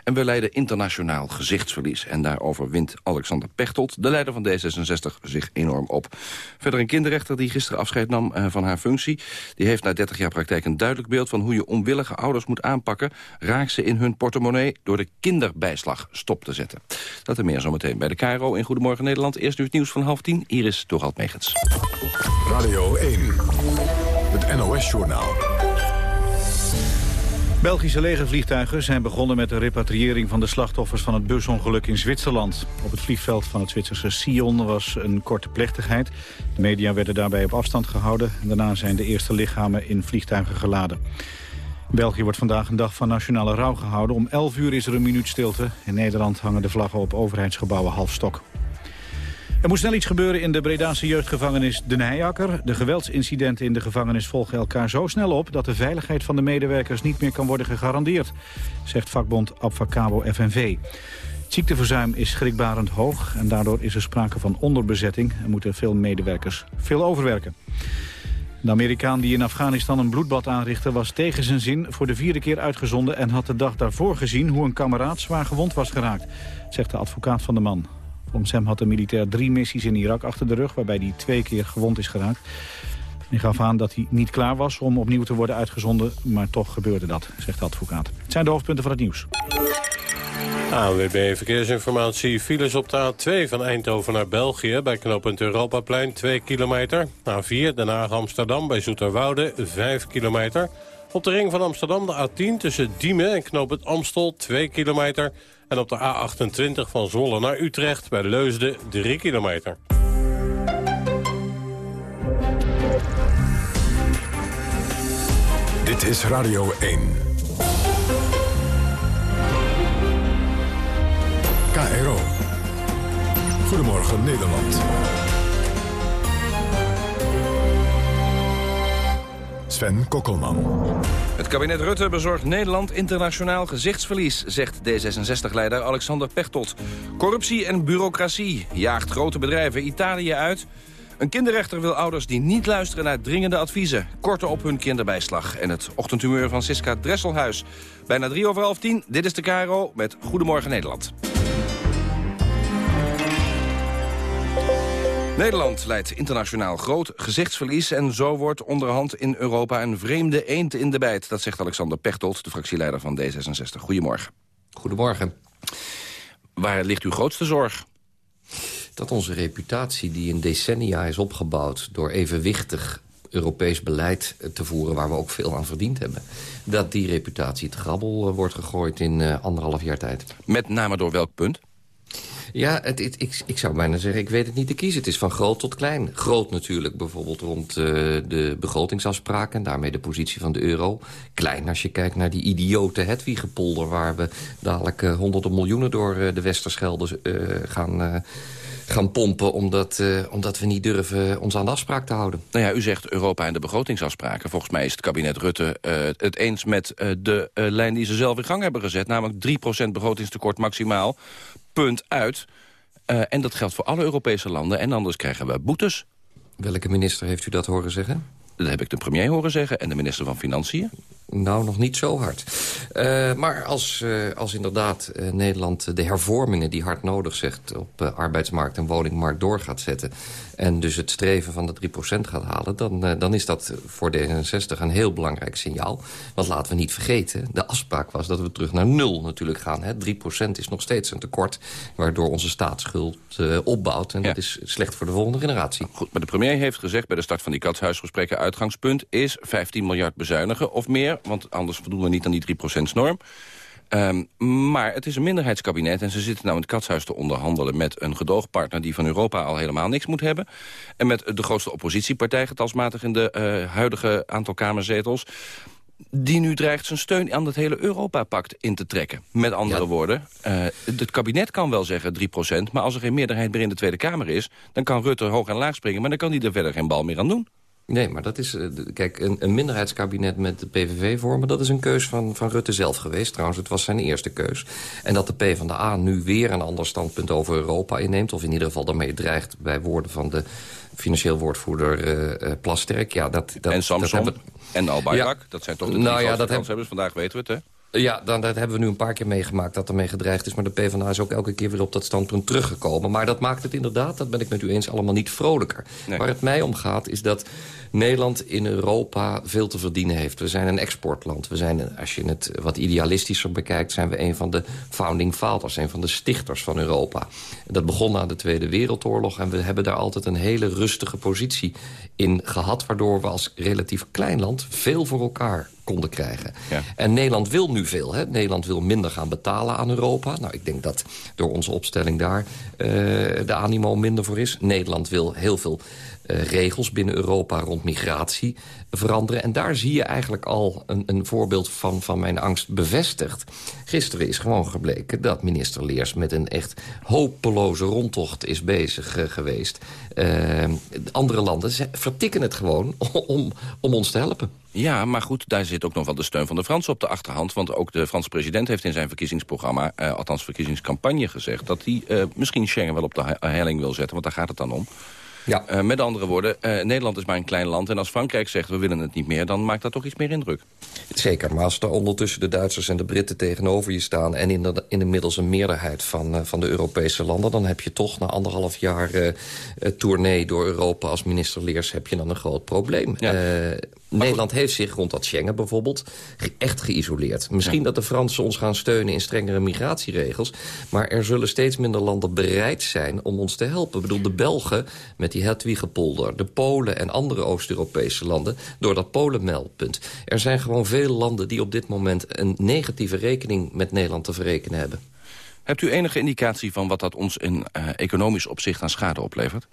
En we leiden internationaal gezichtsverlies. En daarover wint Alexander Pechtold, de leider van D66, zich enorm op. Verder een kinderrechter die gisteren afscheid nam uh, van haar functie. Die heeft na 30 jaar praktijk een duidelijk beeld van hoe je onwillige ouders moet aanpakken. Raak ze in hun portemonnee door de kinderbijslag stop te zetten. Dat en meer zometeen bij de KRO in Goedemorgen Nederland. Eerst nu het nieuws van half tien. Iris Dorald Megens. Radio 1, het NOS-journaal. Belgische legervliegtuigen zijn begonnen met de repatriëring van de slachtoffers van het busongeluk in Zwitserland. Op het vliegveld van het Zwitserse Sion was een korte plechtigheid. De media werden daarbij op afstand gehouden. En daarna zijn de eerste lichamen in vliegtuigen geladen. België wordt vandaag een dag van nationale rouw gehouden. Om 11 uur is er een minuut stilte. In Nederland hangen de vlaggen op overheidsgebouwen half stok. Er moet snel iets gebeuren in de Bredaanse jeugdgevangenis De Nijakker. De geweldsincidenten in de gevangenis volgen elkaar zo snel op... dat de veiligheid van de medewerkers niet meer kan worden gegarandeerd... zegt vakbond Abfacabo FNV. Het ziekteverzuim is schrikbarend hoog... en daardoor is er sprake van onderbezetting... en moeten veel medewerkers veel overwerken. De Amerikaan die in Afghanistan een bloedbad aanrichtte... was tegen zijn zin voor de vierde keer uitgezonden... en had de dag daarvoor gezien hoe een kameraad zwaar gewond was geraakt... zegt de advocaat van de man. Volgens hem had de militair drie missies in Irak achter de rug... waarbij hij twee keer gewond is geraakt. Hij gaf aan dat hij niet klaar was om opnieuw te worden uitgezonden... maar toch gebeurde dat, zegt de advocaat. Het zijn de hoofdpunten van het nieuws. ANWB Verkeersinformatie. Files op de A2 van Eindhoven naar België... bij knooppunt Europaplein 2 kilometer. A4 Den Haag-Amsterdam bij Zoeterwoude 5 kilometer. Op de ring van Amsterdam de A10 tussen Diemen en knooppunt Amstel 2 kilometer... En op de A28 van Zwolle naar Utrecht bij Leusden 3 kilometer. Dit is Radio 1. KRO. Goedemorgen Nederland. Sven Kokkelman. Het kabinet Rutte bezorgt Nederland internationaal gezichtsverlies... zegt D66-leider Alexander Pechtold. Corruptie en bureaucratie jaagt grote bedrijven Italië uit... Een kinderrechter wil ouders die niet luisteren naar dringende adviezen... korten op hun kinderbijslag. En het ochtendhumeur van Siska Dresselhuis. Bijna drie over half tien, dit is de Caro met Goedemorgen Nederland. Nederland leidt internationaal groot gezichtsverlies... en zo wordt onderhand in Europa een vreemde eend in de bijt. Dat zegt Alexander Pechtold, de fractieleider van D66. Goedemorgen. Goedemorgen. Waar ligt uw grootste zorg? Dat onze reputatie, die in decennia is opgebouwd... door evenwichtig Europees beleid te voeren... waar we ook veel aan verdiend hebben... dat die reputatie te grabbel eh, wordt gegooid in uh, anderhalf jaar tijd. Met name door welk punt? Ja, het, ik, ik zou bijna zeggen, ik weet het niet te kiezen. Het is van groot tot klein. Groot natuurlijk bijvoorbeeld rond uh, de begrotingsafspraken... en daarmee de positie van de euro. Klein als je kijkt naar die idiote Hedwiegepolder... waar we dadelijk uh, honderden miljoenen door uh, de Westerschelde gaan gaan pompen... Omdat, omdat we niet durven ons aan de afspraak te houden. Nou ja, u zegt Europa en de begrotingsafspraken. Volgens mij is het kabinet Rutte het eens met de lijn die ze zelf in gang hebben gezet. Namelijk 3% begrotingstekort maximaal. Punt uit. en dat geldt voor alle Europese landen. En anders krijgen we boetes. Welke minister heeft u dat horen zeggen? Dat heb ik de premier horen zeggen en de minister van Financiën. Nou, nog niet zo hard. Uh, maar als, uh, als inderdaad uh, Nederland de hervormingen die hard nodig zegt... op arbeidsmarkt en woningmarkt door gaat zetten... en dus het streven van de 3% gaat halen... Dan, dan is dat voor D66 een heel belangrijk signaal. Want laten we niet vergeten, de afspraak was dat we terug naar nul natuurlijk gaan. Hè. 3% is nog steeds een tekort... waardoor onze staatsschuld opbouwt. En ja. dat is slecht voor de volgende generatie. Goed, maar de premier heeft gezegd bij de start van die katshuisgesprekken... uitgangspunt is 15 miljard bezuinigen of meer want anders voldoen we niet aan die 3%-norm. Um, maar het is een minderheidskabinet en ze zitten nou in het katshuis te onderhandelen... met een gedoogpartner die van Europa al helemaal niks moet hebben. En met de grootste oppositiepartij getalsmatig in de uh, huidige aantal kamerzetels. die nu dreigt zijn steun aan het hele Europa-pact in te trekken. Met andere woorden, uh, het kabinet kan wel zeggen 3%... maar als er geen meerderheid meer in de Tweede Kamer is... dan kan Rutte hoog en laag springen, maar dan kan hij er verder geen bal meer aan doen. Nee, maar dat is... Kijk, een, een minderheidskabinet met de PVV vormen... dat is een keus van, van Rutte zelf geweest. Trouwens, het was zijn eerste keus. En dat de PvdA nu weer een ander standpunt over Europa inneemt... of in ieder geval daarmee dreigt bij woorden van de financieel woordvoerder uh, Plasterk. Ja, dat, dat, en Samson dat en Al ja. dat zijn toch de nou, ja, dat hebben Vandaag weten we het, hè? Ja, dan, dat hebben we nu een paar keer meegemaakt dat ermee gedreigd is. Maar de PvdA is ook elke keer weer op dat standpunt teruggekomen. Maar dat maakt het inderdaad, dat ben ik met u eens, allemaal niet vrolijker. Waar het mij om gaat is dat Nederland in Europa veel te verdienen heeft. We zijn een exportland. We zijn, als je het wat idealistischer bekijkt... zijn we een van de founding fathers, een van de stichters van Europa. Dat begon na de Tweede Wereldoorlog... en we hebben daar altijd een hele rustige positie in gehad... waardoor we als relatief klein land veel voor elkaar konden krijgen. Ja. En Nederland wil nu veel. Hè? Nederland wil minder gaan betalen aan Europa. Nou, ik denk dat door onze opstelling daar uh, de animo minder voor is. Nederland wil heel veel regels binnen Europa rond migratie veranderen. En daar zie je eigenlijk al een, een voorbeeld van, van mijn angst bevestigd. Gisteren is gewoon gebleken dat minister Leers met een echt hopeloze rondtocht is bezig uh, geweest. Uh, andere landen vertikken het gewoon <laughs> om, om ons te helpen. Ja, maar goed, daar zit ook nog wel de steun van de Fransen op de achterhand. Want ook de Franse president heeft in zijn verkiezingsprogramma... Althans verkiezingscampagne gezegd... dat hij misschien Schengen wel op de helling wil zetten. Want daar gaat het dan om. Ja. Uh, met andere woorden, uh, Nederland is maar een klein land... en als Frankrijk zegt we willen het niet meer... dan maakt dat toch iets meer indruk. Zeker, maar als er ondertussen de Duitsers en de Britten tegenover je staan... en in de, in inmiddels een meerderheid van, uh, van de Europese landen... dan heb je toch na anderhalf jaar tournee door Europa als minister Leers... heb je dan een groot probleem. Ja. Nederland heeft zich rond dat Schengen bijvoorbeeld echt geïsoleerd. Misschien dat de Fransen ons gaan steunen in strengere migratieregels... maar er zullen steeds minder landen bereid zijn om ons te helpen. Ik bedoel, de Belgen met die Hedwigepolder... de Polen en andere Oost-Europese landen door dat Polenmeldpunt. Er zijn gewoon veel landen die op dit moment... een negatieve rekening met Nederland te verrekenen hebben. Hebt u enige indicatie van wat dat ons in uh, economisch opzicht aan schade oplevert?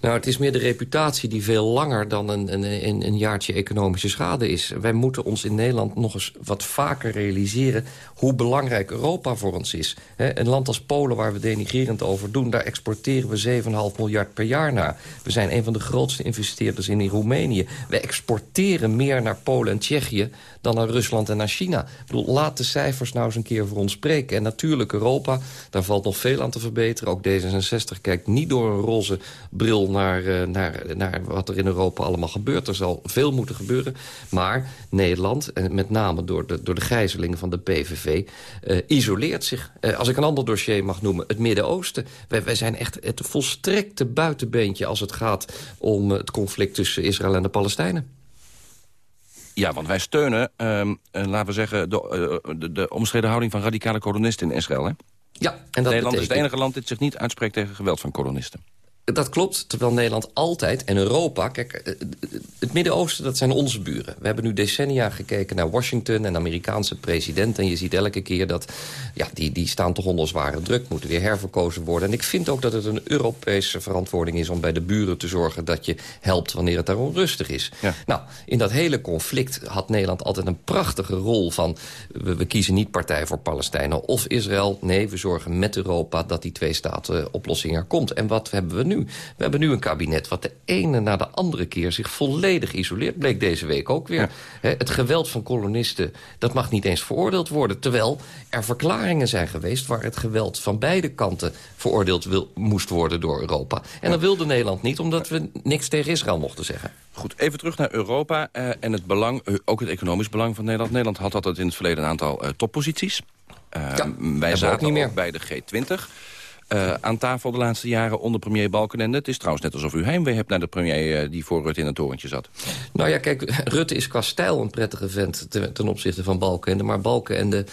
Nou, het is meer de reputatie die veel langer dan een, een, een jaartje economische schade is. Wij moeten ons in Nederland nog eens wat vaker realiseren... hoe belangrijk Europa voor ons is. een land als Polen, waar we denigrerend over doen... daar exporteren we 7,5 miljard per jaar naar. We zijn een van de grootste investeerders in Roemenië. We exporteren meer naar Polen en Tsjechië dan naar Rusland en naar China. Ik bedoel, laat de cijfers nou eens een keer voor ons spreken. En natuurlijk Europa, daar valt nog veel aan te verbeteren. Ook D66 kijkt niet door een roze bril naar, uh, naar, naar wat er in Europa allemaal gebeurt. Er zal veel moeten gebeuren. Maar Nederland, en met name door de, door de gijzelingen van de PVV... Eh, isoleert zich. Uh, als ik een ander dossier mag noemen, het Midden-Oosten. Wij, wij zijn echt het volstrekte buitenbeentje als het gaat om het conflict tussen Israël en de Palestijnen. Ja, want wij steunen, um, laten we zeggen, de, de, de, omstreden houding van radicale kolonisten in Israël. Hè? Ja, en dat Nederland is het enige land dat zich niet uitspreekt tegen geweld van kolonisten. Dat klopt, terwijl Nederland altijd, en Europa... Kijk, eh, het Midden-Oosten, dat zijn onze buren. We hebben nu decennia gekeken naar Washington en Amerikaanse president... en je ziet elke keer dat, ja, die, die staan toch onder zware druk... moeten weer herverkozen worden. En ik vind ook dat het een Europese verantwoording is... om bij de buren te zorgen dat je helpt wanneer het daar onrustig is. Nou, in dat hele conflict had Nederland altijd een prachtige rol van... we, we kiezen niet partij voor Palestijnen of Israël. Nee, we zorgen met Europa dat die twee-staten-oplossing er komt. En wat hebben we nu? We hebben nu een kabinet wat de ene na de andere keer zich volledig isoleert. Bleek deze week ook weer. het geweld van kolonisten, dat mag niet eens veroordeeld worden. Terwijl er verklaringen zijn geweest waar het geweld van beide kanten veroordeeld wil, moest worden door Europa. En dat wilde Nederland niet, omdat we niks tegen Israël mochten zeggen. Goed, even terug naar Europa uh, en het belang, uh, ook het economisch belang van Nederland. Nederland had altijd in het verleden een aantal uh, topposities. Ja, wij zaten ook, meer. bij de G20. Uh, aan tafel de laatste jaren onder premier Balkenende. Het is trouwens net alsof u heimwee hebt naar de premier uh, die voor Rutte in het torentje zat. Nou ja, kijk, Rutte is qua stijl een prettige vent ten, ten opzichte van Balkenende. Maar Balkenende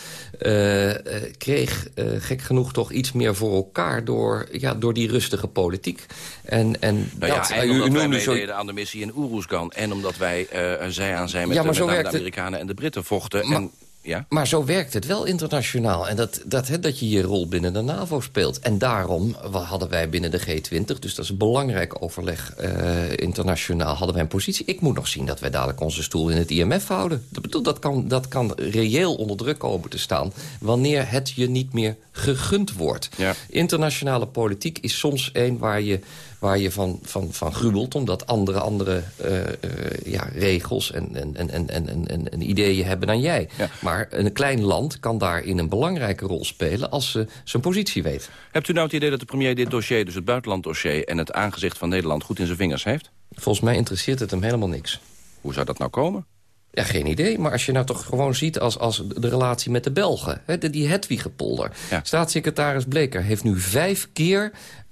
uh, kreeg gek genoeg toch iets meer voor elkaar door, ja, door die rustige politiek. En, en, nou ja, en u, omdat wij zo... aan de missie in Oeroesgan. En omdat wij zij aan zijn met, ja, met de Amerikanen en de Britten vochten. Maar, en Ja? Maar zo werkt het wel internationaal. En dat, dat, hè, dat je je rol binnen de NAVO speelt. En daarom hadden wij binnen de G20... dus dat is een belangrijk overleg uh, internationaal... hadden wij een positie. Ik moet nog zien dat wij dadelijk onze stoel in het IMF houden. Dat, bedoel, dat, kan, dat kan reëel onder druk komen te staan... wanneer het je niet meer gegund wordt. Ja. Internationale politiek is soms een waar je waar je van, van, van gruwelt... omdat andere, andere uh, uh, ja, regels en, en, en, en, en, en, en ideeën hebben dan jij. Ja. Maar een klein land kan daarin een belangrijke rol spelen... als ze zijn positie weet. Hebt u nou het idee dat de premier dit dossier, dus het buitenlanddossier... en het aangezicht van Nederland goed in zijn vingers heeft? Volgens mij interesseert het hem helemaal niks. Hoe zou dat nou komen? Ja, geen idee. Maar als je nou toch gewoon ziet als, als de relatie met de Belgen... Hè, die Hedwigepolder. Ja. Staatssecretaris Bleker heeft nu vijf keer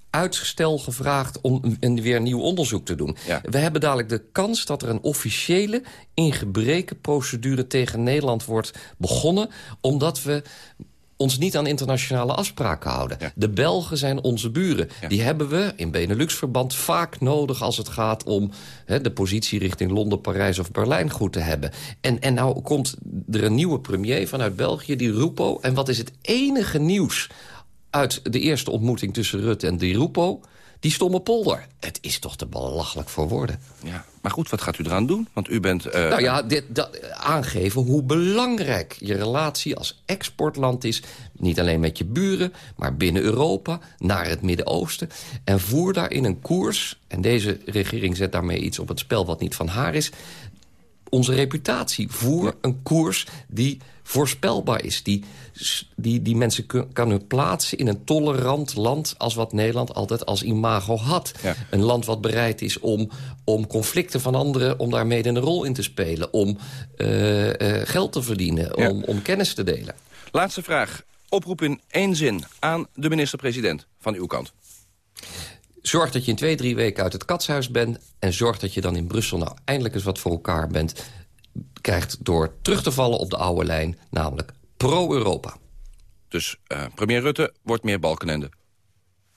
uitstel gevraagd om een, weer een nieuw onderzoek te doen. Ja. We hebben dadelijk de kans dat er een officiële ingebreken procedure tegen Nederland wordt begonnen... omdat we ons niet aan internationale afspraken houden. Ja. De Belgen zijn onze buren. Ja. Die hebben we in Benelux-verband vaak nodig... als het gaat om de positie richting Londen, Parijs of Berlijn goed te hebben. En, en nou komt er een nieuwe premier vanuit België, die Rupo. En wat is het enige nieuws uit de eerste ontmoeting tussen Rutte en Di Rupo... die stomme polder. Het is toch te belachelijk voor woorden. Ja. Maar goed, wat gaat u eraan doen? Want u bent... Uh, nou ja, dit, dat, aangeven hoe belangrijk je relatie als exportland is. Niet alleen met je buren, maar binnen Europa, naar het Midden-Oosten. En voer daarin een koers, en deze regering zet daarmee iets op het spel wat niet van haar is... onze reputatie. Voer een koers die voorspelbaar is. Die, die, die mensen kun, kan hun plaatsen in een tolerant land... als wat Nederland altijd als imago had. Ja. Een land wat bereid is om, om conflicten van anderen... om daar mede een rol in te spelen. Om uh, uh, geld te verdienen. Ja. Om, om kennis te delen. Laatste vraag. Oproep in één zin aan de minister-president van uw kant. Zorg dat je in twee, drie weken uit het katshuis bent... en zorg dat je dan in Brussel nou eindelijk eens wat voor elkaar bent krijgt door terug te vallen op de oude lijn, namelijk pro-Europa. Dus uh, premier Rutte wordt meer Balkenende.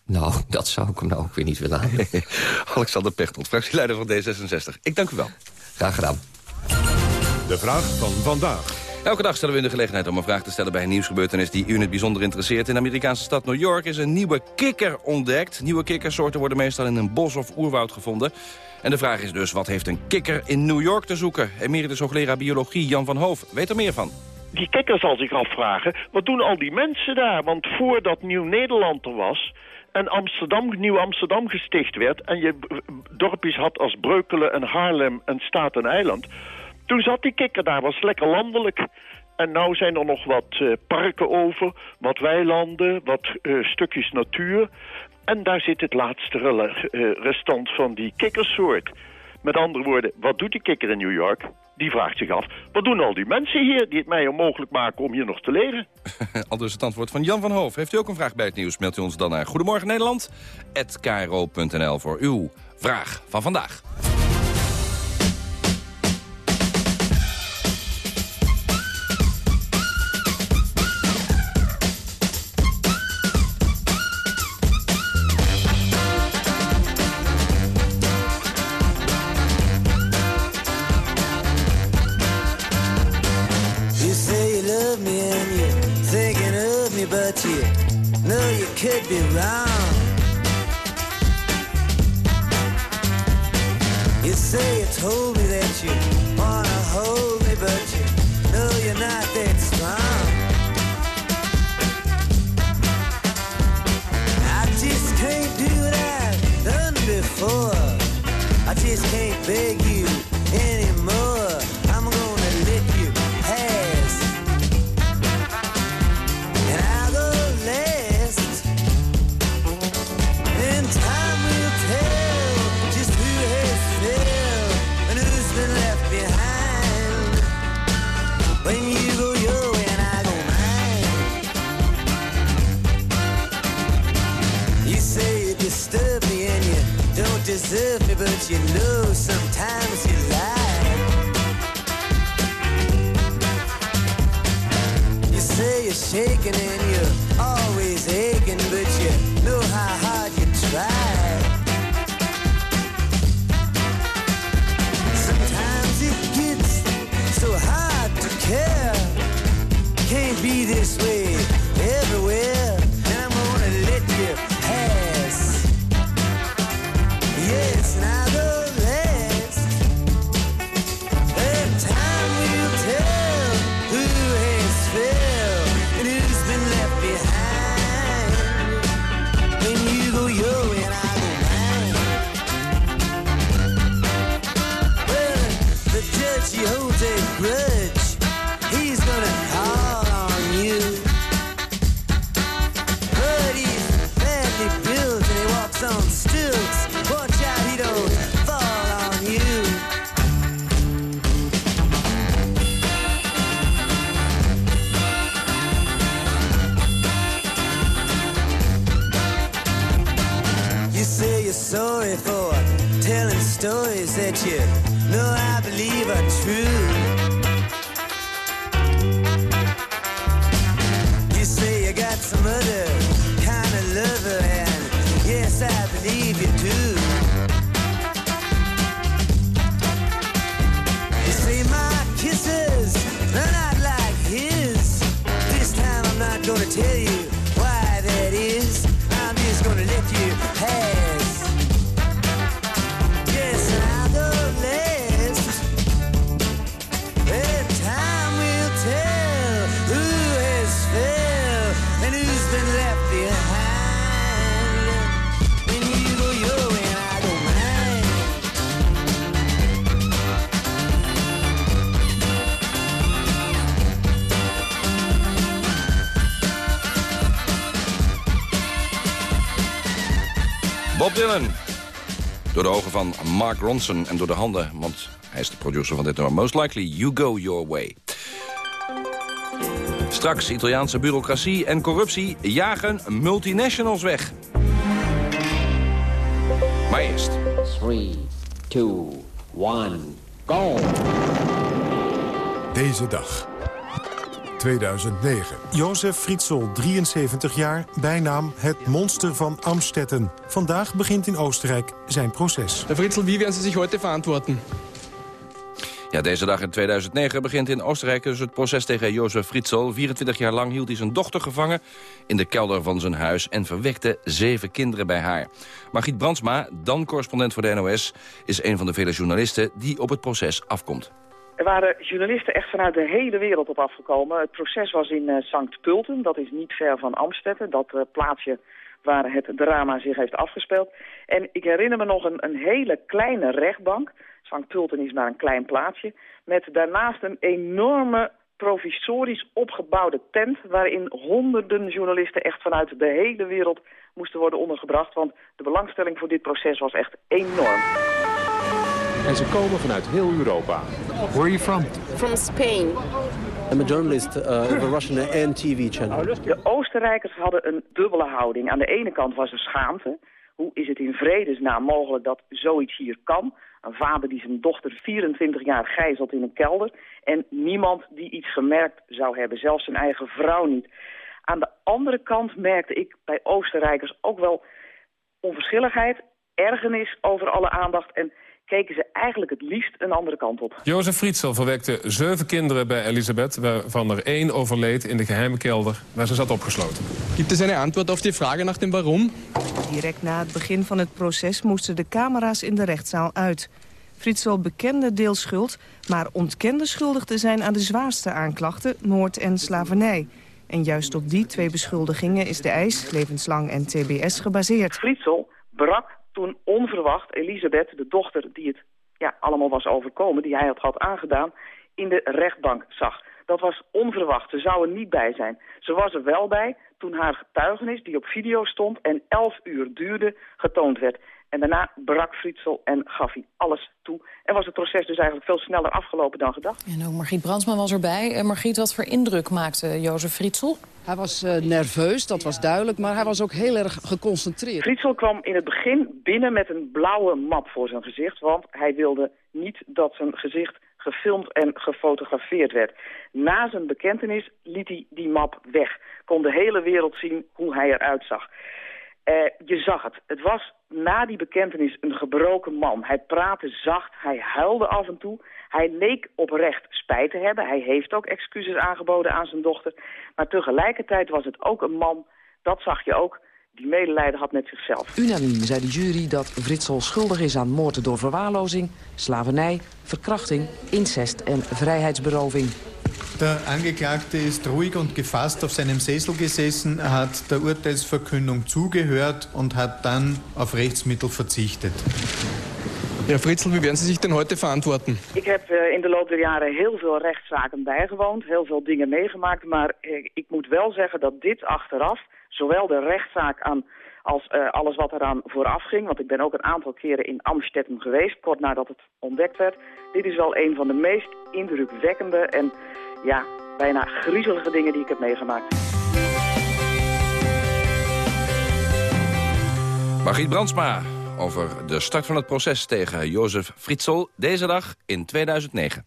Nou, <laughs> dat zou ik hem nou ook weer niet willen aan. <laughs> Alexander Pechtold, fractieleider van D66. Ik dank u wel. Graag gedaan. De vraag van vandaag. Elke dag stellen we u de gelegenheid om een vraag te stellen bij een nieuwsgebeurtenis die u in het bijzonder interesseert. In de Amerikaanse stad New York is een nieuwe kikker ontdekt. Nieuwe kikkersoorten worden meestal in een bos of oerwoud gevonden. En de vraag is dus, wat heeft een kikker in New York te zoeken? Emeritus hoogleraar biologie Jan van Hoof weet er meer van. Die kikker zal zich afvragen, wat doen al die mensen daar? Want voordat Nieuw-Nederland er was en Amsterdam, Nieuw-Amsterdam gesticht werd... en je dorpjes had als Breukelen en Haarlem en Staten Eiland... toen zat die kikker daar, was lekker landelijk... En nou zijn er nog wat uh, parken over, wat weilanden, wat uh, stukjes natuur. En daar zit het laatste uh, restant van die kikkersoort. Met andere woorden, wat doet die kikker in New York? Die vraagt zich af, wat doen al die mensen hier die het mij onmogelijk maken om hier nog te leven? <laughs> Al dus het antwoord van Jan van Hoof. Heeft u ook een vraag bij het nieuws, mailt u ons dan naar Goedemorgen Nederland, voor uw vraag van vandaag. Could be wrong. You say you told 谢谢。Van Mark Ronson en door de handen... want hij is de producer van dit nummer. Most likely, you go your way. Straks Italiaanse bureaucratie en corruptie jagen multinationals weg. Maar eerst... 3, 2, 1, go! Deze dag. 2009. Jozef Fritzl, 73 jaar, bijnaam het monster van Amstetten. Vandaag begint in Oostenrijk zijn proces. Herr Fritzl, wie werden Sie sich heute verantworten? Ja, deze dag in 2009 begint in Oostenrijk dus het proces tegen Jozef Fritzl. 24 jaar lang hield hij zijn dochter gevangen in de kelder van zijn huis... en verwekte zeven kinderen bij haar. Margriet Brandsma, dan correspondent voor de NOS... is een van de vele journalisten die op het proces afkomt. Er waren journalisten echt vanuit de hele wereld op afgekomen. Het proces was in uh, Sankt Pulten, dat is niet ver van Amstetten. Dat uh, plaatsje waar het drama zich heeft afgespeeld. En ik herinner me nog een, een hele kleine rechtbank. Sankt Pulten is maar een klein plaatsje. Met daarnaast een enorme provisorisch opgebouwde tent... waarin honderden journalisten echt vanuit de hele wereld moesten worden ondergebracht. Want de belangstelling voor dit proces was echt enorm. En ze komen vanuit heel Europa. Where are you from? From Spain. I'm a journalist uh, of a <laughs> Russian NTV channel. De Oostenrijkers hadden een dubbele houding. Aan de ene kant was er schaamte. Hoe is het in vredesnaam mogelijk dat zoiets hier kan? Een vader die zijn dochter 24 jaar gijzelt in een kelder... en niemand die iets gemerkt zou hebben, zelfs zijn eigen vrouw niet. Aan de andere kant merkte ik bij Oostenrijkers ook wel onverschilligheid... ergernis over alle aandacht en keken ze eigenlijk het liefst een andere kant op. Jozef Frietsel verwekte zeven kinderen bij Elisabeth... waarvan er één overleed in de geheime kelder waar ze zat opgesloten. Gibt es eine Antwort auf die Frage nach dem Warum? Direct na het begin van het proces moesten de camera's in de rechtszaal uit. Frietsel bekende deels schuld, maar ontkende schuldig te zijn aan de zwaarste aanklachten, moord en slavernij. En juist op die twee beschuldigingen is de eis, levenslang en tbs, gebaseerd. Frietsel brak toen onverwacht Elisabeth, de dochter die het ja, allemaal was overkomen... die hij had, had aangedaan, in de rechtbank zag. Dat was onverwacht. Ze zou er niet bij zijn. Ze was er wel bij toen haar getuigenis, die op video stond... en elf uur duurde, getoond werd. En daarna brak Frietsel en gaf hij alles toe. En was het proces dus eigenlijk veel sneller afgelopen dan gedacht. En ook Margriet Brandsma was erbij. Uh, Margriet, wat voor indruk maakte Jozef Frietsel? Hij was uh, nerveus, dat was duidelijk, maar hij was ook heel erg geconcentreerd. Frietsel kwam in het begin binnen met een blauwe map voor zijn gezicht... want hij wilde niet dat zijn gezicht gefilmd en gefotografeerd werd. Na zijn bekentenis liet hij die map weg. Kon de hele wereld zien hoe hij eruit zag. Uh, je zag het. Het was na die bekentenis een gebroken man. Hij praatte zacht, hij huilde af en toe. Hij leek oprecht spijt te hebben. Hij heeft ook excuses aangeboden aan zijn dochter. Maar tegelijkertijd was het ook een man, dat zag je ook, die medelijden had met zichzelf. Unaniem zei de jury dat Fritsel schuldig is aan moord door verwaarlozing, slavernij, verkrachting, incest en vrijheidsberoving. Der Angeklagte ist ruhig und gefasst auf seinem Sessel gesessen, hat der Urteilsverkündung zugehört und hat dann auf Rechtsmittel verzichtet. Herr Fritzl, wie werden Sie sich denn heute verantworten? Ik heb uh, in de loop der jaren heel veel rechtszaken bijgewoond, heel veel dingen meegemaakt. Maar uh, ik moet wel zeggen dat dit achteraf, zowel de rechtszaak aan als uh, alles wat eraan vooraf ging. Want ik ben ook een aantal keren in Amstetten geweest, kort nadat het ontdekt werd. Dit is wel een van de meest indrukwekkende en ja, bijna griezelige dingen die ik heb meegemaakt. Margriet Brandsma over de start van het proces tegen Jozef Fritzl. Deze dag in 2009.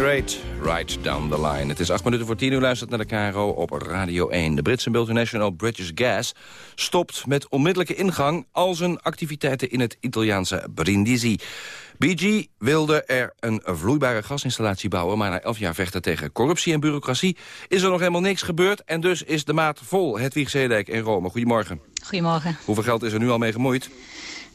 Right Down the Line. Het is acht minuten voor tien uur luistert naar de KRO op Radio 1. De Britse multinational British Gas stopt met onmiddellijke ingang... al zijn activiteiten in het Italiaanse Brindisi. BG wilde er een vloeibare gasinstallatie bouwen... maar na elf jaar vechten tegen corruptie en bureaucratie... is er nog helemaal niks gebeurd en dus is de maat vol. Hedwig Zeedijk in Rome. Goedemorgen. Goedemorgen. Hoeveel geld is er nu al mee gemoeid?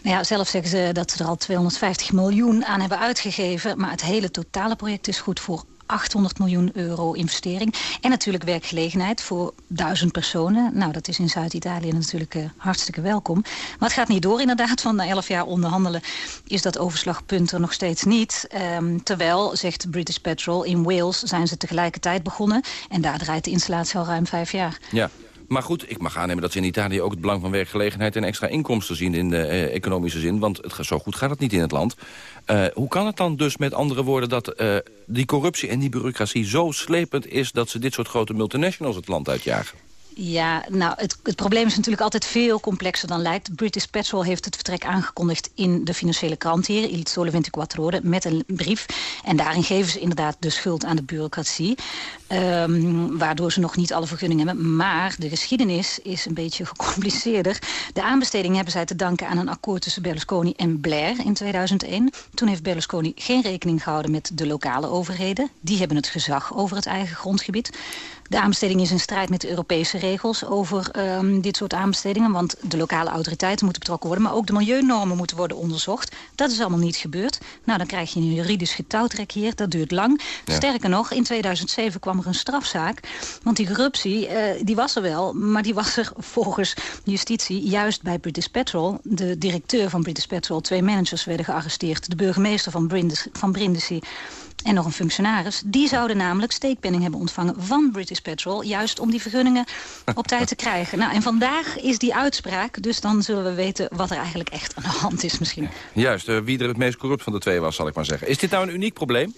Nou ja, zelf zeggen ze dat ze er al 250 miljoen aan hebben uitgegeven. Maar het hele totale project is goed voor 800 miljoen euro investering. En natuurlijk werkgelegenheid voor duizend personen. Nou, dat is in Zuid-Italië natuurlijk eh, hartstikke welkom. Maar het gaat niet door inderdaad, want na 11 jaar onderhandelen... is dat overslagpunt er nog steeds niet. Ehm, terwijl, zegt British Petrol, in Wales zijn ze tegelijkertijd begonnen. En daar draait de installatie al ruim vijf jaar. Ja, maar goed, ik mag aannemen dat ze in Italië ook het belang van werkgelegenheid en extra inkomsten zien in de eh, economische zin. Want het, zo goed gaat het niet in het land. Eh, hoe kan het dan dus met andere woorden dat eh, die corruptie en die bureaucratie zo slepend is dat ze dit soort grote multinationals het land uitjagen? Ja, nou, het, het probleem is natuurlijk altijd veel complexer dan lijkt. British Petrol heeft het vertrek aangekondigd in de financiële krant hier, Il Sole 24 Ore, met een brief. En daarin geven ze inderdaad de schuld aan de bureaucratie. ehm, waardoor ze nog niet alle vergunningen hebben. Maar de geschiedenis is een beetje gecompliceerder. De aanbesteding hebben zij te danken aan een akkoord tussen Berlusconi en Blair in 2001. Toen heeft Berlusconi geen rekening gehouden met de lokale overheden. Die hebben het gezag over het eigen grondgebied. De aanbesteding is in strijd met de Europese regels over ehm, dit soort aanbestedingen. Want de lokale autoriteiten moeten betrokken worden. Maar ook de milieunormen moeten worden onderzocht. Dat is allemaal niet gebeurd. Nou, dan krijg je een juridisch getouwtrek hier. Dat duurt lang. Ja. Sterker nog, in 2007 kwam er een strafzaak. Want die corruptie, eh, die was er wel. Maar die was er <laughs> volgens justitie juist bij British Petrol. De directeur van British Petrol, twee managers werden gearresteerd. De burgemeester van, Brindisi, van Brindisi en nog een functionaris. Die zouden namelijk steekpenning hebben ontvangen van British Petrol... juist om die vergunningen op tijd te krijgen. Nou, en vandaag is die uitspraak, dus dan zullen we weten... wat er eigenlijk echt aan de hand is misschien. Juist, eh, wie er het meest corrupt van de twee was, zal ik maar zeggen. Is dit nou een uniek probleem?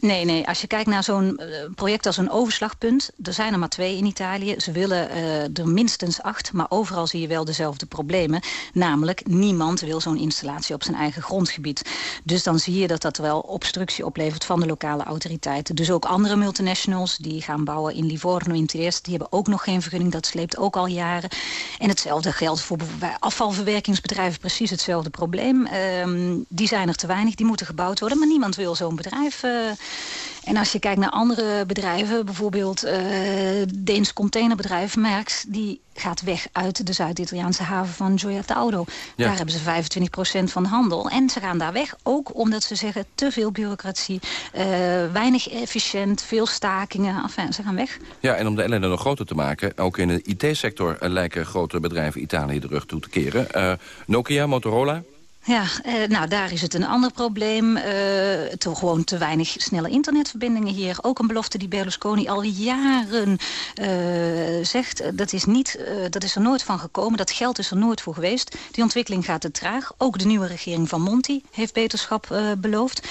Nee, nee. Als je kijkt naar zo'n eh, project als een overslagpunt... er zijn er maar twee in Italië. Ze willen eh, er minstens acht, maar overal zie je wel dezelfde problemen. Namelijk, niemand wil zo'n installatie op zijn eigen grondgebied. Dus dan zie je dat dat wel obstructie oplevert van de lokale autoriteiten. Dus ook andere multinationals die gaan bouwen in Livorno, in Trieste... die hebben ook nog geen vergunning, dat sleept ook al jaren. En hetzelfde geldt voor afvalverwerkingsbedrijven... precies hetzelfde probleem. Ehm, die zijn er te weinig, die moeten gebouwd worden... maar niemand wil zo'n bedrijf... eh, En als je kijkt naar andere bedrijven, bijvoorbeeld uh, Deens containerbedrijf Merckx... die gaat weg uit de Zuid-Italiaanse haven van Gioia Tauro. Ja. Daar hebben ze 25% van de handel. En ze gaan daar weg, ook omdat ze zeggen... te veel bureaucratie, uh, weinig efficiënt, veel stakingen. Enfin, ze gaan weg. Ja, en om de ellende nog groter te maken... ook in de IT-sector lijken grote bedrijven Italië de rug toe te keren. Uh, Nokia, Motorola... Ja, eh, nou daar is het een ander probleem. Te, gewoon te weinig snelle internetverbindingen hier. Ook een belofte die Berlusconi al jaren uh, zegt. Dat is, niet, dat is er nooit van gekomen. Dat geld is er nooit voor geweest. Die ontwikkeling gaat te traag. Ook de nieuwe regering van Monti heeft beterschap beloofd.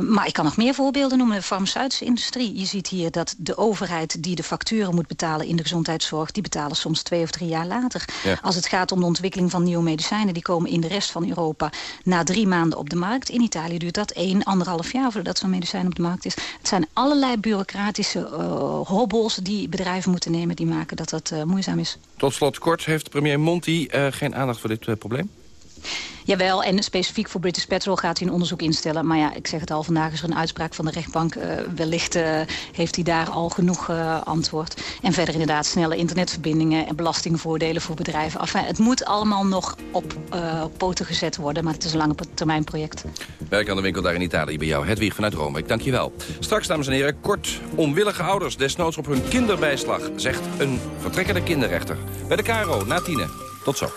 maar ik kan nog meer voorbeelden noemen. De farmaceutische industrie. Je ziet hier dat de overheid die de facturen moet betalen in de gezondheidszorg... die betalen soms twee of drie jaar later. Ja. Als het gaat om de ontwikkeling van nieuwe medicijnen... die komen in de rest van Europa na drie maanden op de markt. In Italië duurt dat één, anderhalf jaar voordat zo'n medicijn op de markt is. Het zijn allerlei bureaucratische uh, hobbels die bedrijven moeten nemen... die maken dat dat uh, moeizaam is. Tot slot kort, heeft premier Monti uh, geen aandacht voor dit probleem? Jawel, en specifiek voor British Petrol gaat hij een onderzoek instellen. Maar ja, ik zeg het al, vandaag is er een uitspraak van de rechtbank. Uh, wellicht uh, heeft hij daar al genoeg uh, antwoord. En verder inderdaad snelle internetverbindingen en belastingvoordelen voor bedrijven. Enfin, het moet allemaal nog op poten gezet worden, maar het is een lange termijn project. Werk aan de winkel daar in Italië bij jou. Hedwig vanuit Rome, ik dank je wel. Straks, dames en heren, kort onwillige ouders desnoods op hun kinderbijslag... zegt een vertrekkende kinderrechter. Bij de Caro, na tienen. Tot zo.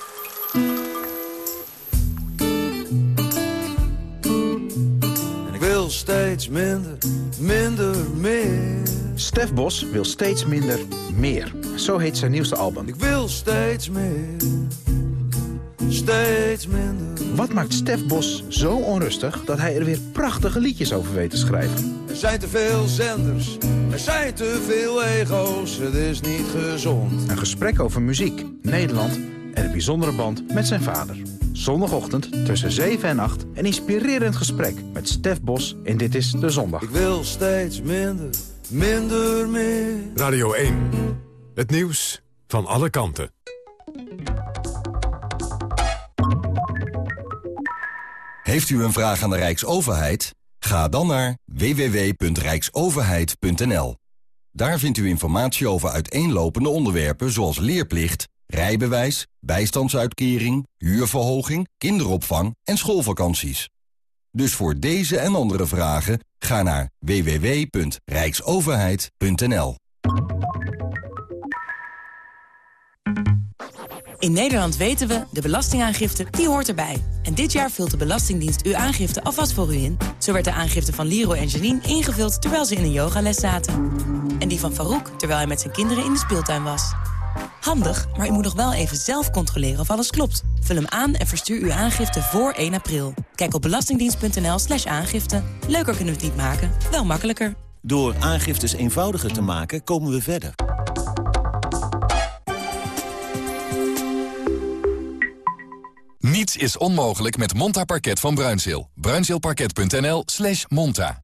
Wil steeds minder, minder, meer. Stef Bos wil steeds minder, meer. Zo heet zijn nieuwste album. Ik wil steeds meer, steeds minder. Wat maakt Stef Bos zo onrustig dat hij er weer prachtige liedjes over weet te schrijven? Er zijn te veel zenders, er zijn te veel ego's, het is niet gezond. Een gesprek over muziek, Nederland en een bijzondere band met zijn vader. Zondagochtend tussen 7 en 8 een inspirerend gesprek met Stef Bos in Dit is de Zondag. Ik wil steeds minder, minder meer. Radio 1, het nieuws van alle kanten. Heeft u een vraag aan de Rijksoverheid? Ga dan naar www.rijksoverheid.nl. Daar vindt u informatie over uiteenlopende onderwerpen zoals leerplicht rijbewijs, bijstandsuitkering, huurverhoging, kinderopvang en schoolvakanties. Dus voor deze en andere vragen ga naar www.rijksoverheid.nl. In Nederland weten we, de belastingaangifte, die hoort erbij. En dit jaar vult de Belastingdienst uw aangifte alvast voor u in. Zo werd de aangifte van Liro en Janine ingevuld terwijl ze in een yogales zaten. En die van Farouk terwijl hij met zijn kinderen in de speeltuin was. Handig, maar u moet nog wel even zelf controleren of alles klopt. Vul hem aan en verstuur uw aangifte voor 1 april. Kijk op belastingdienst.nl slash aangifte. Leuker kunnen we het niet maken, wel makkelijker. Door aangiftes eenvoudiger te maken, komen we verder. Niets is onmogelijk met Monta Parket van Bruinzeel. Bruinzeelparket.nl slash monta.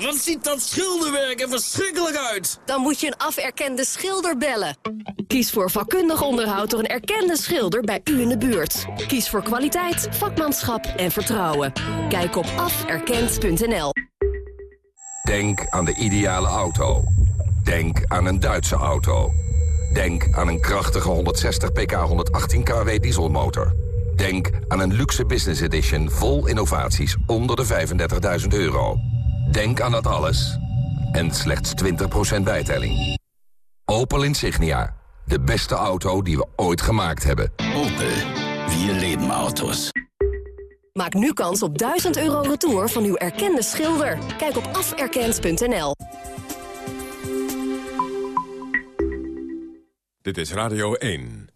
wat ziet dat schilderwerk er verschrikkelijk uit. Dan moet je een aferkende schilder bellen. Kies voor vakkundig onderhoud door een erkende schilder bij u in de buurt. Kies voor kwaliteit, vakmanschap en vertrouwen. Kijk op aferkend.nl. Denk aan de ideale auto. Denk aan een Duitse auto. Denk aan een krachtige 160 pk 118 kW dieselmotor. Denk aan een luxe business edition vol innovaties onder de 35.000 euro. Denk aan dat alles. En slechts 20% bijtelling. Opel Insignia. De beste auto die we ooit gemaakt hebben. Opel. Vier leven auto's. Maak nu kans op 1000 euro retour van uw erkende schilder. Kijk op aferkend.nl. Dit is Radio 1.